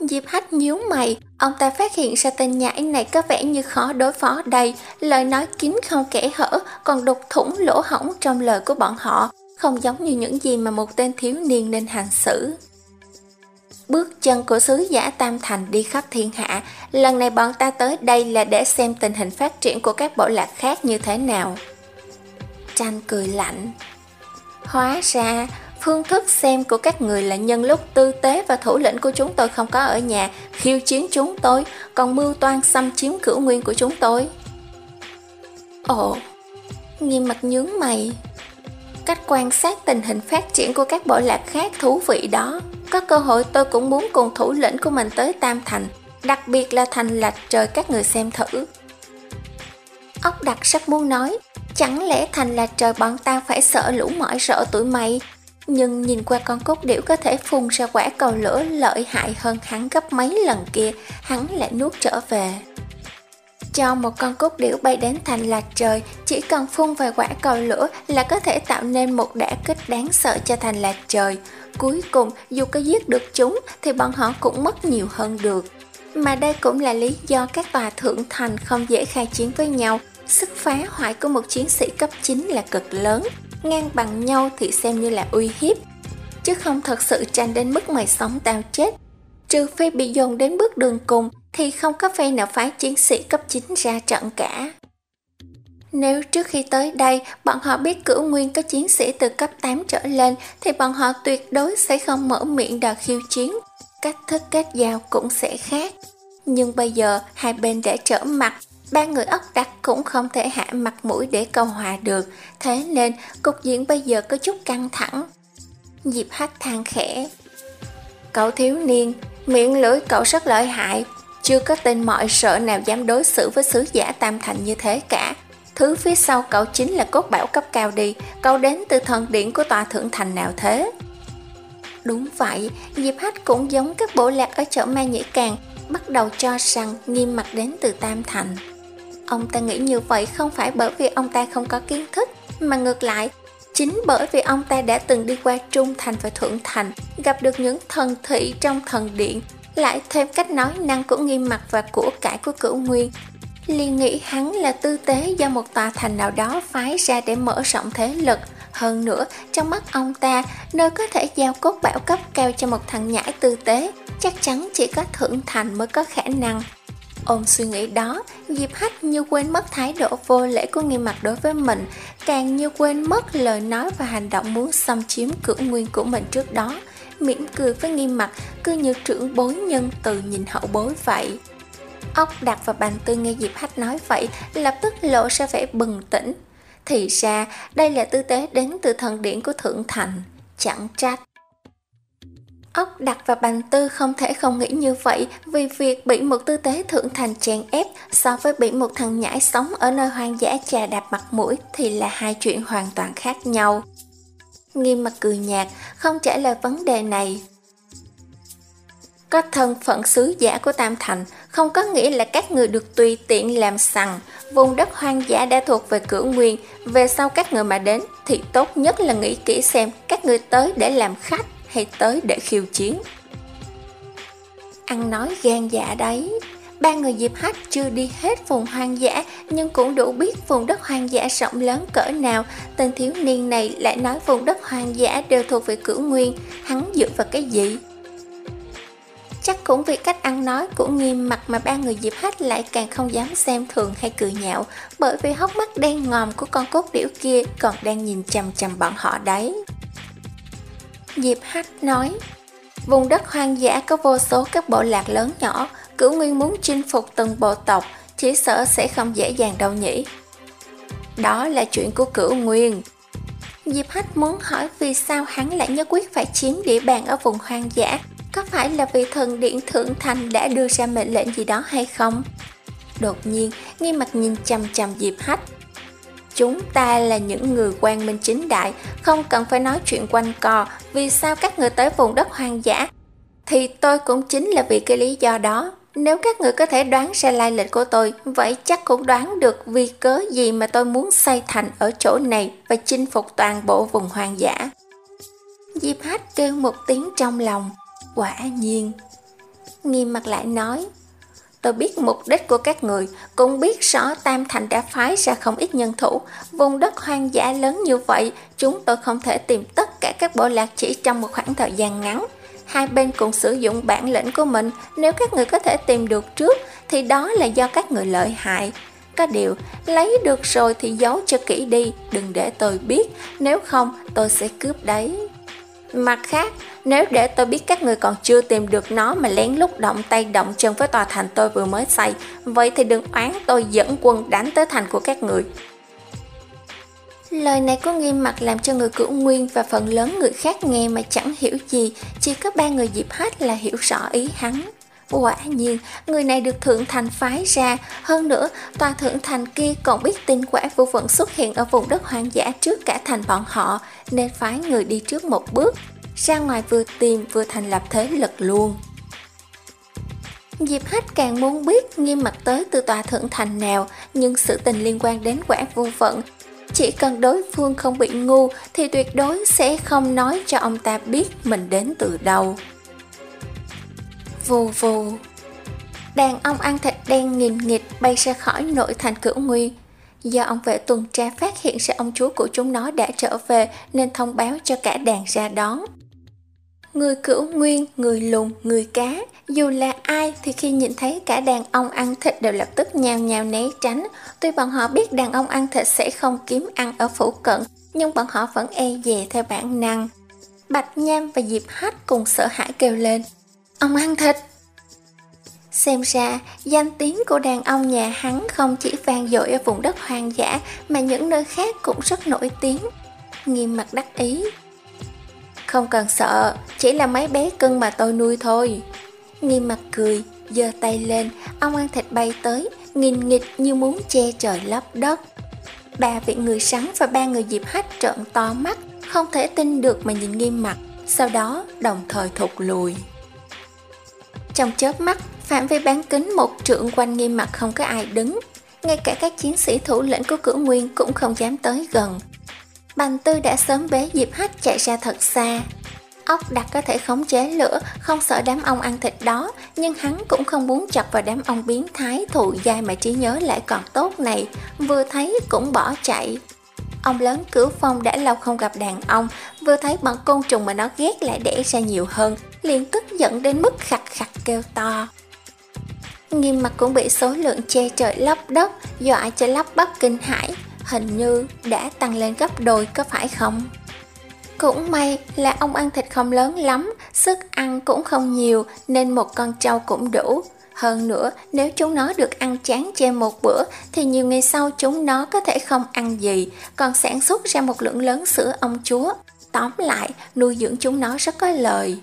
Diệp Hách nhíu mày, ông ta phát hiện ra tên nhãi này có vẻ như khó đối phó đây, lời nói kín không kẻ hở, còn đục thủng lỗ hỏng trong lời của bọn họ, không giống như những gì mà một tên thiếu niên nên hành xử. Bước chân của sứ giả Tam Thành đi khắp thiên hạ, lần này bọn ta tới đây là để xem tình hình phát triển của các bộ lạc khác như thế nào. Tranh cười lạnh. Hóa ra, phương thức xem của các người là nhân lúc tư tế và thủ lĩnh của chúng tôi không có ở nhà, khiêu chiến chúng tôi, còn mưu toan xâm chiếm cửu nguyên của chúng tôi. Ồ, nghiêm mặt nhướng mày. Cách quan sát tình hình phát triển của các bộ lạc khác thú vị đó. Có cơ hội tôi cũng muốn cùng thủ lĩnh của mình tới Tam Thành, đặc biệt là thành lạch trời các người xem thử. Ốc đặc sắc muốn nói, chẳng lẽ thành lạch trời bọn ta phải sợ lũ mỏi sợ tuổi mày? Nhưng nhìn qua con cốt điểu có thể phun ra quả cầu lửa lợi hại hơn hắn gấp mấy lần kia, hắn lại nuốt trở về. Cho một con cốt điểu bay đến thành lạc trời, chỉ cần phun vài quả cầu lửa là có thể tạo nên một đả kích đáng sợ cho thành lạc trời. Cuối cùng, dù có giết được chúng thì bọn họ cũng mất nhiều hơn được. Mà đây cũng là lý do các tòa thượng thành không dễ khai chiến với nhau. Sức phá hoại của một chiến sĩ cấp 9 là cực lớn, ngang bằng nhau thì xem như là uy hiếp. Chứ không thật sự tranh đến mức mày sống tao chết. Trừ phi bị dồn đến bước đường cùng thì không có phe nào phái chiến sĩ cấp 9 ra trận cả. Nếu trước khi tới đây bọn họ biết cửu nguyên có chiến sĩ từ cấp 8 trở lên thì bọn họ tuyệt đối sẽ không mở miệng đòi khiêu chiến. cách thức kết giao cũng sẽ khác. Nhưng bây giờ hai bên đã trở mặt, ba người ốc đặc cũng không thể hạ mặt mũi để cầu hòa được, thế nên cục diện bây giờ có chút căng thẳng. Diệp Hách than khẽ. Cậu thiếu niên, miệng lưỡi cậu rất lợi hại, chưa có tên mọi sợ nào dám đối xử với sứ giả Tam Thành như thế cả. Thứ phía sau cậu chính là cốt bảo cấp cao đi, cậu đến từ thần điển của tòa thượng thành nào thế? Đúng vậy, Diệp Hách cũng giống các bộ lạc ở chợ Ma Nhĩ Càng, bắt đầu cho rằng nghiêm mặt đến từ Tam Thành. Ông ta nghĩ như vậy không phải bởi vì ông ta không có kiến thức, mà ngược lại, chính bởi vì ông ta đã từng đi qua Trung Thành và Thượng Thành, gặp được những thần thị trong thần điện, lại thêm cách nói năng của nghiêm mặt và của cải của cửu nguyên liền nghĩ hắn là tư tế do một tòa thành nào đó phái ra để mở rộng thế lực, hơn nữa, trong mắt ông ta, nơi có thể giao cốt bảo cấp cao cho một thằng nhãi tư tế, chắc chắn chỉ có thượng thành mới có khả năng. Ôm suy nghĩ đó, Diệp Hách như quên mất thái độ vô lễ của nghiêm mặt đối với mình, càng như quên mất lời nói và hành động muốn xâm chiếm cửu nguyên của mình trước đó, mỉm cười với nghiêm mặt, cứ như trưởng bối nhân từ nhìn hậu bối vậy. Ốc đặt và bàn tư nghe Diệp Hách nói vậy, lập tức lộ ra vẻ bừng tỉnh, thì ra đây là tư tế đến từ thần điển của Thượng Thành, chẳng trách. Ốc đặt và bành tư không thể không nghĩ như vậy vì việc bị một tư tế thượng thành chèn ép so với bị một thằng nhãi sống ở nơi hoang dã trà đạp mặt mũi thì là hai chuyện hoàn toàn khác nhau. Nghiêm mặt cười nhạt, không trả lời vấn đề này. Có thân phận sứ giả của Tam Thành không có nghĩa là các người được tùy tiện làm sằng. Vùng đất hoang dã đã thuộc về cửu nguyên, về sau các người mà đến thì tốt nhất là nghĩ kỹ xem các người tới để làm khách hay tới để khiêu chiến. Ăn nói gan dạ đấy, ba người Diệp Hách chưa đi hết vùng hoang dã nhưng cũng đủ biết vùng đất hoang dã rộng lớn cỡ nào. Tên thiếu niên này lại nói vùng đất hoang dã đều thuộc về cửu nguyên, hắn dựa vào cái gì? Chắc cũng vì cách ăn nói của nghiêm mặt mà ba người Diệp Hách lại càng không dám xem thường hay cười nhạo, bởi vì hốc mắt đen ngòm của con cốt điểu kia còn đang nhìn chằm chằm bọn họ đấy. Diệp Hách nói, Vùng đất hoang dã có vô số các bộ lạc lớn nhỏ, Cửu Nguyên muốn chinh phục từng bộ tộc, Chỉ sợ sẽ không dễ dàng đâu nhỉ Đó là chuyện của Cửu Nguyên Diệp Hách muốn hỏi vì sao hắn lại nhất quyết phải chiếm địa bàn ở vùng hoang dã có phải là vị thần điện thượng thành đã đưa ra mệnh lệnh gì đó hay không? Đột nhiên, nghi mặt nhìn chằm chằm Diệp Hách. Chúng ta là những người quan minh chính đại, không cần phải nói chuyện quanh co, vì sao các người tới vùng đất hoang dã? Thì tôi cũng chính là vì cái lý do đó. Nếu các người có thể đoán ra lai lịch của tôi, vậy chắc cũng đoán được vì cớ gì mà tôi muốn xây thành ở chỗ này và chinh phục toàn bộ vùng hoang dã. Diệp Hách kêu một tiếng trong lòng. Quả nhiên. Nghiêm mặt lại nói, tôi biết mục đích của các người, cũng biết rõ Tam Thành đã phái ra không ít nhân thủ. Vùng đất hoang dã lớn như vậy, chúng tôi không thể tìm tất cả các bộ lạc chỉ trong một khoảng thời gian ngắn. Hai bên cùng sử dụng bản lĩnh của mình, nếu các người có thể tìm được trước, thì đó là do các người lợi hại. Có điều, lấy được rồi thì giấu cho kỹ đi, đừng để tôi biết, nếu không tôi sẽ cướp đấy. Mặt khác, nếu để tôi biết các người còn chưa tìm được nó mà lén lút động tay động chân với tòa thành tôi vừa mới xây, vậy thì đừng oán tôi dẫn quân đánh tới thành của các người. Lời này có nghiêm mặt làm cho người cửu nguyên và phần lớn người khác nghe mà chẳng hiểu gì, chỉ có ba người dịp hết là hiểu rõ ý hắn. Quả nhiên, người này được Thượng Thành phái ra, hơn nữa, tòa Thượng Thành kia còn biết tin quả vô vận xuất hiện ở vùng đất hoang dã trước cả thành bọn họ, nên phái người đi trước một bước, ra ngoài vừa tìm vừa thành lập thế lực luôn. Diệp Hách càng muốn biết nghiêm mặt tới từ tòa thượng thành nào, nhưng sự tình liên quan đến quả vô vận. Chỉ cần đối phương không bị ngu thì tuyệt đối sẽ không nói cho ông ta biết mình đến từ đâu. Vù vù Đàn ông ăn thịt đen nghìn nghịch bay ra khỏi nội thành cửu nguyên. Do ông vệ tuần tra phát hiện ra ông chúa của chúng nó đã trở về nên thông báo cho cả đàn ra đón. Người cửu nguyên, người lùn, người cá, dù là ai thì khi nhìn thấy cả đàn ông ăn thịt đều lập tức nhào nhào né tránh. Tuy bọn họ biết đàn ông ăn thịt sẽ không kiếm ăn ở phủ cận, nhưng bọn họ vẫn e dè theo bản năng. Bạch Nham và Diệp Hách cùng sợ hãi kêu lên. Ông ăn thịt Xem ra, danh tiếng của đàn ông nhà hắn không chỉ vang dội ở vùng đất hoang dã mà những nơi khác cũng rất nổi tiếng. Nghiêm mặt đắc ý. Không cần sợ, chỉ là mấy bé cưng mà tôi nuôi thôi. Nghiêm mặt cười, giơ tay lên, ông ăn thịt bay tới, nghìn nghịch như muốn che trời lấp đất. Ba vị người sắn và ba người dịp hách trợn to mắt, không thể tin được mà nhìn nghiêm mặt, sau đó đồng thời thụt lùi. Trong chớp mắt, phạm vi bán kính một trượng quanh nghiêm mặt không có ai đứng, ngay cả các chiến sĩ thủ lĩnh của cửu nguyên cũng không dám tới gần. Bành tư đã sớm bế Diệp Hách chạy ra thật xa. Ốc đặt có thể khống chế lửa, không sợ đám ong ăn thịt đó, nhưng hắn cũng không muốn chọc vào đám ong biến thái thụ dai mà trí nhớ lại còn tốt này, vừa thấy cũng bỏ chạy. Ông lớn cửu phong đã lâu không gặp đàn ông, vừa thấy bọn côn trùng mà nó ghét lại đẻ ra nhiều hơn, liền tức giận đến mức khặt khặt kêu to. Nghiêm mặt cũng bị số lượng che trời lấp đất, dọa cho lắp bắp kinh hãi, hình như đã tăng lên gấp đôi có phải không? Cũng may là ông ăn thịt không lớn lắm, sức ăn cũng không nhiều nên một con trâu cũng đủ. Hơn nữa, nếu chúng nó được ăn chán chê một bữa thì nhiều ngày sau chúng nó có thể không ăn gì, còn sản xuất ra một lượng lớn sữa ông chúa. Tóm lại, nuôi dưỡng chúng nó rất có lời.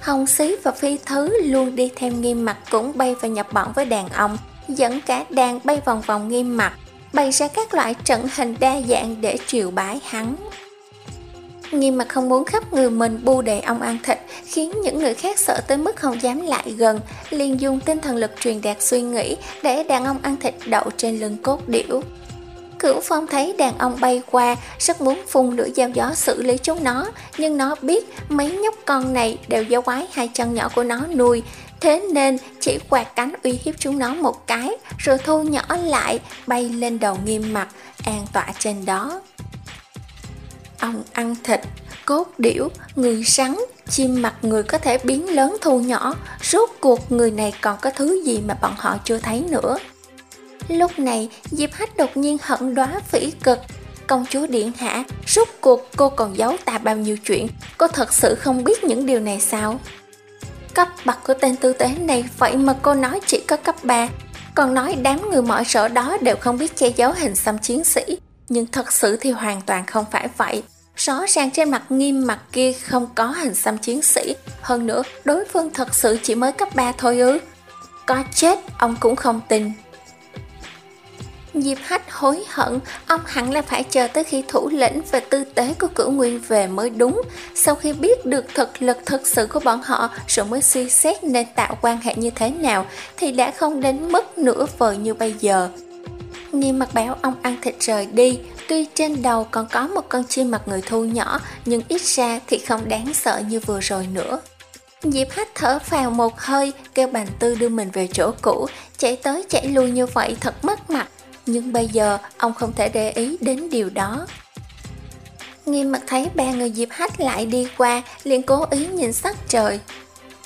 Hồng Xí và Phi Thứ luôn đi theo nghiêm mặt cũng bay và nhập bọn với đàn ông, dẫn cả đàn bay vòng vòng nghiêm mặt, bày ra các loại trận hình đa dạng để triều bái hắn. Nghiêm mặt không muốn khắp người mình bu đầy ông ăn thịt, khiến những người khác sợ tới mức không dám lại gần, liền dùng tinh thần lực truyền đạt suy nghĩ để đàn ông ăn thịt đậu trên lưng cốt điểu. Cửu Phong thấy đàn ông bay qua, rất muốn phun lửa dao gió xử lý chúng nó, nhưng nó biết mấy nhóc con này đều do quái hai chân nhỏ của nó nuôi, thế nên chỉ quạt cánh uy hiếp chúng nó một cái, rồi thu nhỏ lại, bay lên đầu nghiêm mặt, an tọa trên đó. Ông ăn thịt, cốt điểu, người sắn, chim mặt người có thể biến lớn thu nhỏ, rốt cuộc người này còn có thứ gì mà bọn họ chưa thấy nữa. Lúc này, Diệp Hách đột nhiên hận đoá phỉ cực. Công chúa Điện Hạ, rốt cuộc cô còn giấu ta bao nhiêu chuyện, cô thật sự không biết những điều này sao? Cấp bậc của tên tư tế này vậy mà cô nói chỉ có cấp 3, còn nói đám người mọi sở đó đều không biết che giấu hình xăm chiến sĩ, nhưng thật sự thì hoàn toàn không phải vậy. Rõ ràng trên mặt nghiêm mặt kia không có hình xăm chiến sĩ, hơn nữa đối phương thật sự chỉ mới cấp 3 thôi ư. Có chết ông cũng không tin. Diệp Hách hối hận, ông hẳn là phải chờ tới khi thủ lĩnh và tư tế của cửu nguyên về mới đúng. Sau khi biết được thực lực thực sự của bọn họ rồi mới suy xét nên tạo quan hệ như thế nào thì đã không đến mức nửa vời như bây giờ nhìn mặt béo ông ăn thịt rời đi, tuy trên đầu còn có một con chim mặt người thu nhỏ nhưng ít ra thì không đáng sợ như vừa rồi nữa. Diệp Hách thở vào một hơi, kêu Bành Tư đưa mình về chỗ cũ, chạy tới chạy lui như vậy thật mất mặt nhưng bây giờ ông không thể để ý đến điều đó. Nghiêm mặt thấy ba người Diệp Hách lại đi qua, liền cố ý nhìn sắc trời.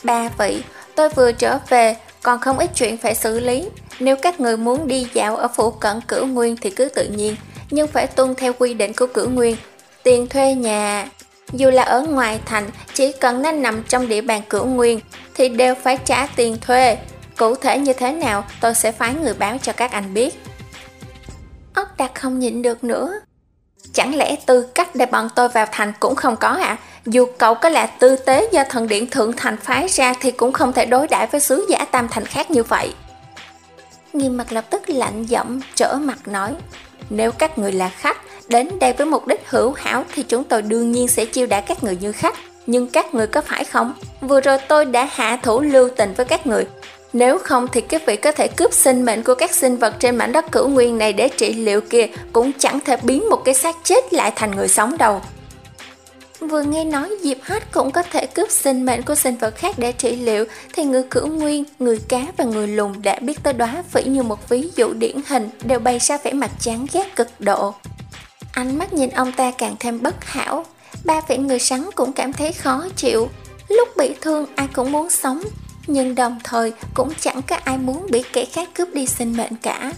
Ba vị, tôi vừa trở về, còn không ít chuyện phải xử lý. Nếu các người muốn đi dạo ở phủ cận cửu nguyên thì cứ tự nhiên, nhưng phải tuân theo quy định của cửu nguyên. Tiền thuê nhà, dù là ở ngoài thành, chỉ cần nó nằm trong địa bàn cửu nguyên, thì đều phải trả tiền thuê. Cụ thể như thế nào, tôi sẽ phái người báo cho các anh biết. Ốc đặc không nhịn được nữa. Chẳng lẽ tư cách để bọn tôi vào thành cũng không có ạ? À? Dù cậu có là tư tế do thần điện thượng thành phái ra thì cũng không thể đối đãi với sứ giả tam thành khác như vậy. Nghiêm mặt lập tức lạnh giọng trở mặt nói, Nếu các người là khách, đến đây với mục đích hữu hảo thì chúng tôi đương nhiên sẽ chiêu đãi các người như khách nhưng các người có phải không? Vừa rồi tôi đã hạ thủ lưu tình với các người nếu không thì các vị có thể cướp sinh mệnh của các sinh vật trên mảnh đất cửu nguyên này để trị liệu kia cũng chẳng thể biến một cái xác chết lại thành người sống đâu. Vừa nghe nói Diệp Hát cũng có thể cướp sinh mệnh của sinh vật khác để trị liệu thì người cửu nguyên, người cá và người lùn đã biết tới đóa phỉ như một ví dụ điển hình đều bày ra vẻ mặt chán ghét cực độ. Ánh mắt nhìn ông ta càng thêm bất hảo, ba vị người sắn cũng cảm thấy khó chịu. Lúc bị thương ai cũng muốn sống, nhưng đồng thời cũng chẳng có ai muốn bị kẻ khác cướp đi sinh mệnh cả.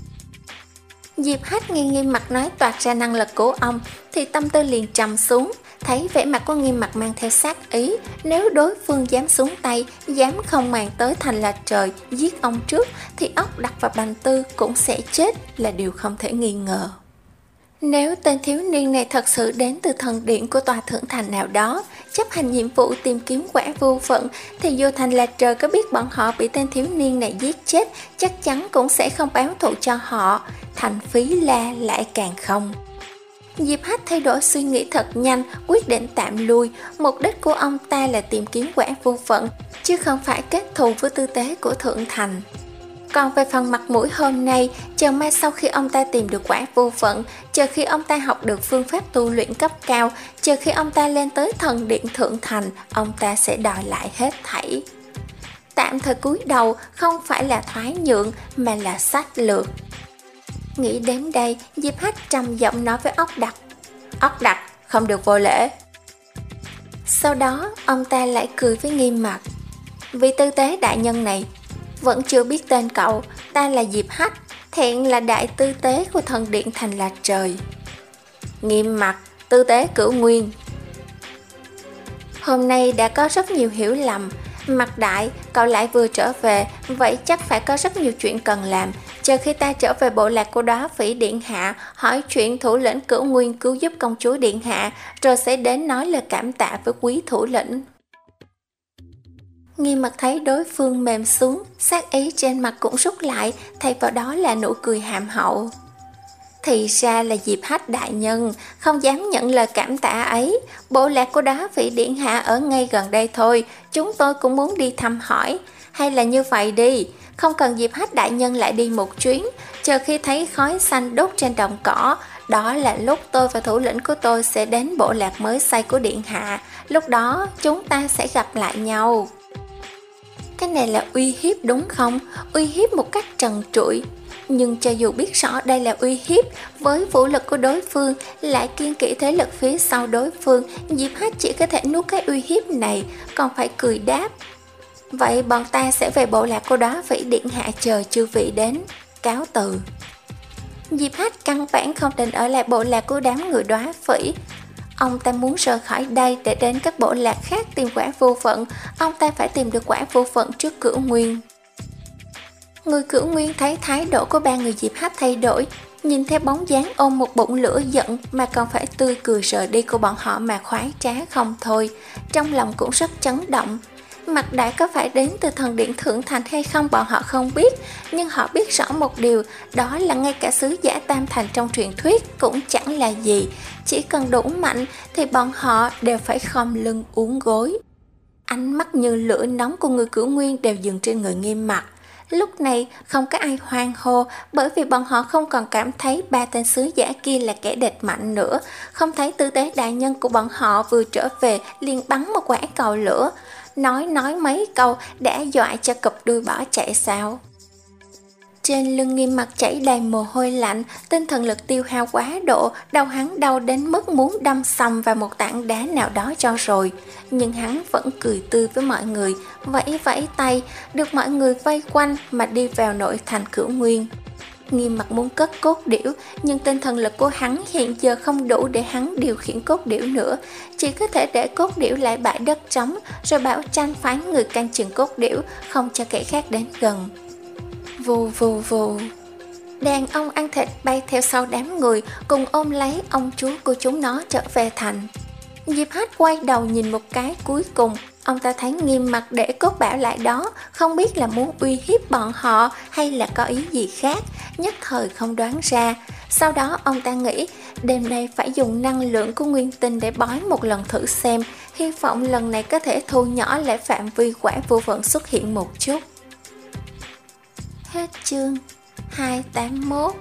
Diệp Hách nghe nghiêm mặt nói toạt ra năng lực của ông thì tâm tư liền trầm xuống, Thấy vẻ mặt của nghiêm mặt mang theo sát ý, nếu đối phương dám xuống tay, dám không màng tới thành là trời, giết ông trước, thì ốc đặt vào bàn tư cũng sẽ chết là điều không thể nghi ngờ. Nếu tên thiếu niên này thật sự đến từ thần điện của tòa thượng thành nào đó, chấp hành nhiệm vụ tìm kiếm quả vô phận, thì dù thành lạc trời có biết bọn họ bị tên thiếu niên này giết chết, chắc chắn cũng sẽ không báo thù cho họ, thành phí la lại càng không. Diệp Hách thay đổi suy nghĩ thật nhanh, quyết định tạm lui. Mục đích của ông ta là tìm kiếm quả vô phận, chứ không phải kết thù với tư tế của Thượng Thành. Còn về phần mặt mũi hôm nay, chờ mai sau khi ông ta tìm được quả vô phận, chờ khi ông ta học được phương pháp tu luyện cấp cao, chờ khi ông ta lên tới thần điện thượng thành, ông ta sẽ đòi lại hết thảy. Tạm thời cúi đầu không phải là thoái nhượng mà là sách lược. Nghĩ đến đây, Diệp Hách trầm giọng nói với ốc đặc. Ốc đặc, không được vô lễ. Sau đó, ông ta lại cười với nghiêm mặt. Vì tư tế đại nhân này, vẫn chưa biết tên cậu, ta là Diệp Hách, thiện là đại tư tế của thần điện thành lạc trời. Nghiêm mặt, tư tế cửu nguyên. Hôm nay đã có rất nhiều hiểu lầm, Mặt đại, cậu lại vừa trở về, vậy chắc phải có rất nhiều chuyện cần làm. Chờ khi ta trở về bộ lạc của đó phỉ điện hạ, hỏi chuyện thủ lĩnh cửu nguyên cứu giúp công chúa điện hạ, rồi sẽ đến nói lời cảm tạ với quý thủ lĩnh. Nghi mặt thấy đối phương mềm xuống, sát ý trên mặt cũng rút lại, thay vào đó là nụ cười hàm hậu. Thì ra là dịp hách đại nhân, không dám nhận lời cảm tạ ấy. Bộ lạc của đá vị điện hạ ở ngay gần đây thôi, chúng tôi cũng muốn đi thăm hỏi. Hay là như vậy đi, không cần dịp hách đại nhân lại đi một chuyến, chờ khi thấy khói xanh đốt trên đồng cỏ, đó là lúc tôi và thủ lĩnh của tôi sẽ đến bộ lạc mới xây của điện hạ, lúc đó chúng ta sẽ gặp lại nhau. Cái này là uy hiếp đúng không? Uy hiếp một cách trần trụi, nhưng cho dù biết rõ đây là uy hiếp với vũ lực của đối phương lại kiên kỵ thế lực phía sau đối phương diệp Hách chỉ có thể nuốt cái uy hiếp này còn phải cười đáp. Vậy bọn ta sẽ về bộ lạc của đó vĩ điện hạ chờ chư vị đến cáo từ. Diệp Hách căn bản không định ở lại bộ lạc của đám người đoá phỉ Ông ta muốn rời khỏi đây để đến các bộ lạc khác tìm quả vô phận. Ông ta phải tìm được quả vô phận trước cửa nguyên. Người cửu nguyên thấy thái độ của ba người Diệp Hách thay đổi, nhìn theo bóng dáng ôm một bụng lửa giận mà còn phải tươi cười rời đi của bọn họ mà khoái trá không thôi, trong lòng cũng rất chấn động. Mặt đại có phải đến từ thần điện thượng thành hay không bọn họ không biết, nhưng họ biết rõ một điều, đó là ngay cả sứ giả tam thành trong truyền thuyết cũng chẳng là gì, chỉ cần đủ mạnh thì bọn họ đều phải khom lưng uống gối. Ánh mắt như lửa nóng của người cửu nguyên đều dừng trên người nghiêm mặt. Lúc này không có ai hoang hô bởi vì bọn họ không còn cảm thấy ba tên sứ giả kia là kẻ địch mạnh nữa, không thấy tư tế đại nhân của bọn họ vừa trở về liền bắn một quả cầu lửa, nói nói mấy câu đã dọa cho cụp đuôi bỏ chạy sao. Trên lưng nghiêm mặt chảy đầy mồ hôi lạnh, tinh thần lực tiêu hao quá độ, đau hắn đau đến mức muốn đâm sầm vào một tảng đá nào đó cho rồi. Nhưng hắn vẫn cười tươi với mọi người, vẫy vẫy tay, được mọi người vây quanh mà đi vào nội thành cửu nguyên. Nghiêm mặt muốn cất cốt điểu, nhưng tinh thần lực của hắn hiện giờ không đủ để hắn điều khiển cốt điểu nữa. Chỉ có thể để cốt điểu lại bãi đất trống, rồi bảo tranh phái người canh chừng cốt điểu, không cho kẻ khác đến gần. Vù vù vù Đàn ông ăn thịt bay theo sau đám người Cùng ôm lấy ông chú của chúng nó trở về thành Diệp Hát quay đầu nhìn một cái cuối cùng. Ông ta thấy nghiêm mặt để cốt bảo lại đó, Không biết là muốn uy hiếp bọn họ Hay là có ý gì khác, Nhất thời không đoán ra. Sau đó ông ta nghĩ, Đêm nay phải dùng năng lượng của nguyên tinh để bói một lần thử xem, Hy vọng lần này có thể thu nhỏ lại phạm vi quả vô vận xuất hiện một chút. Hết chương 281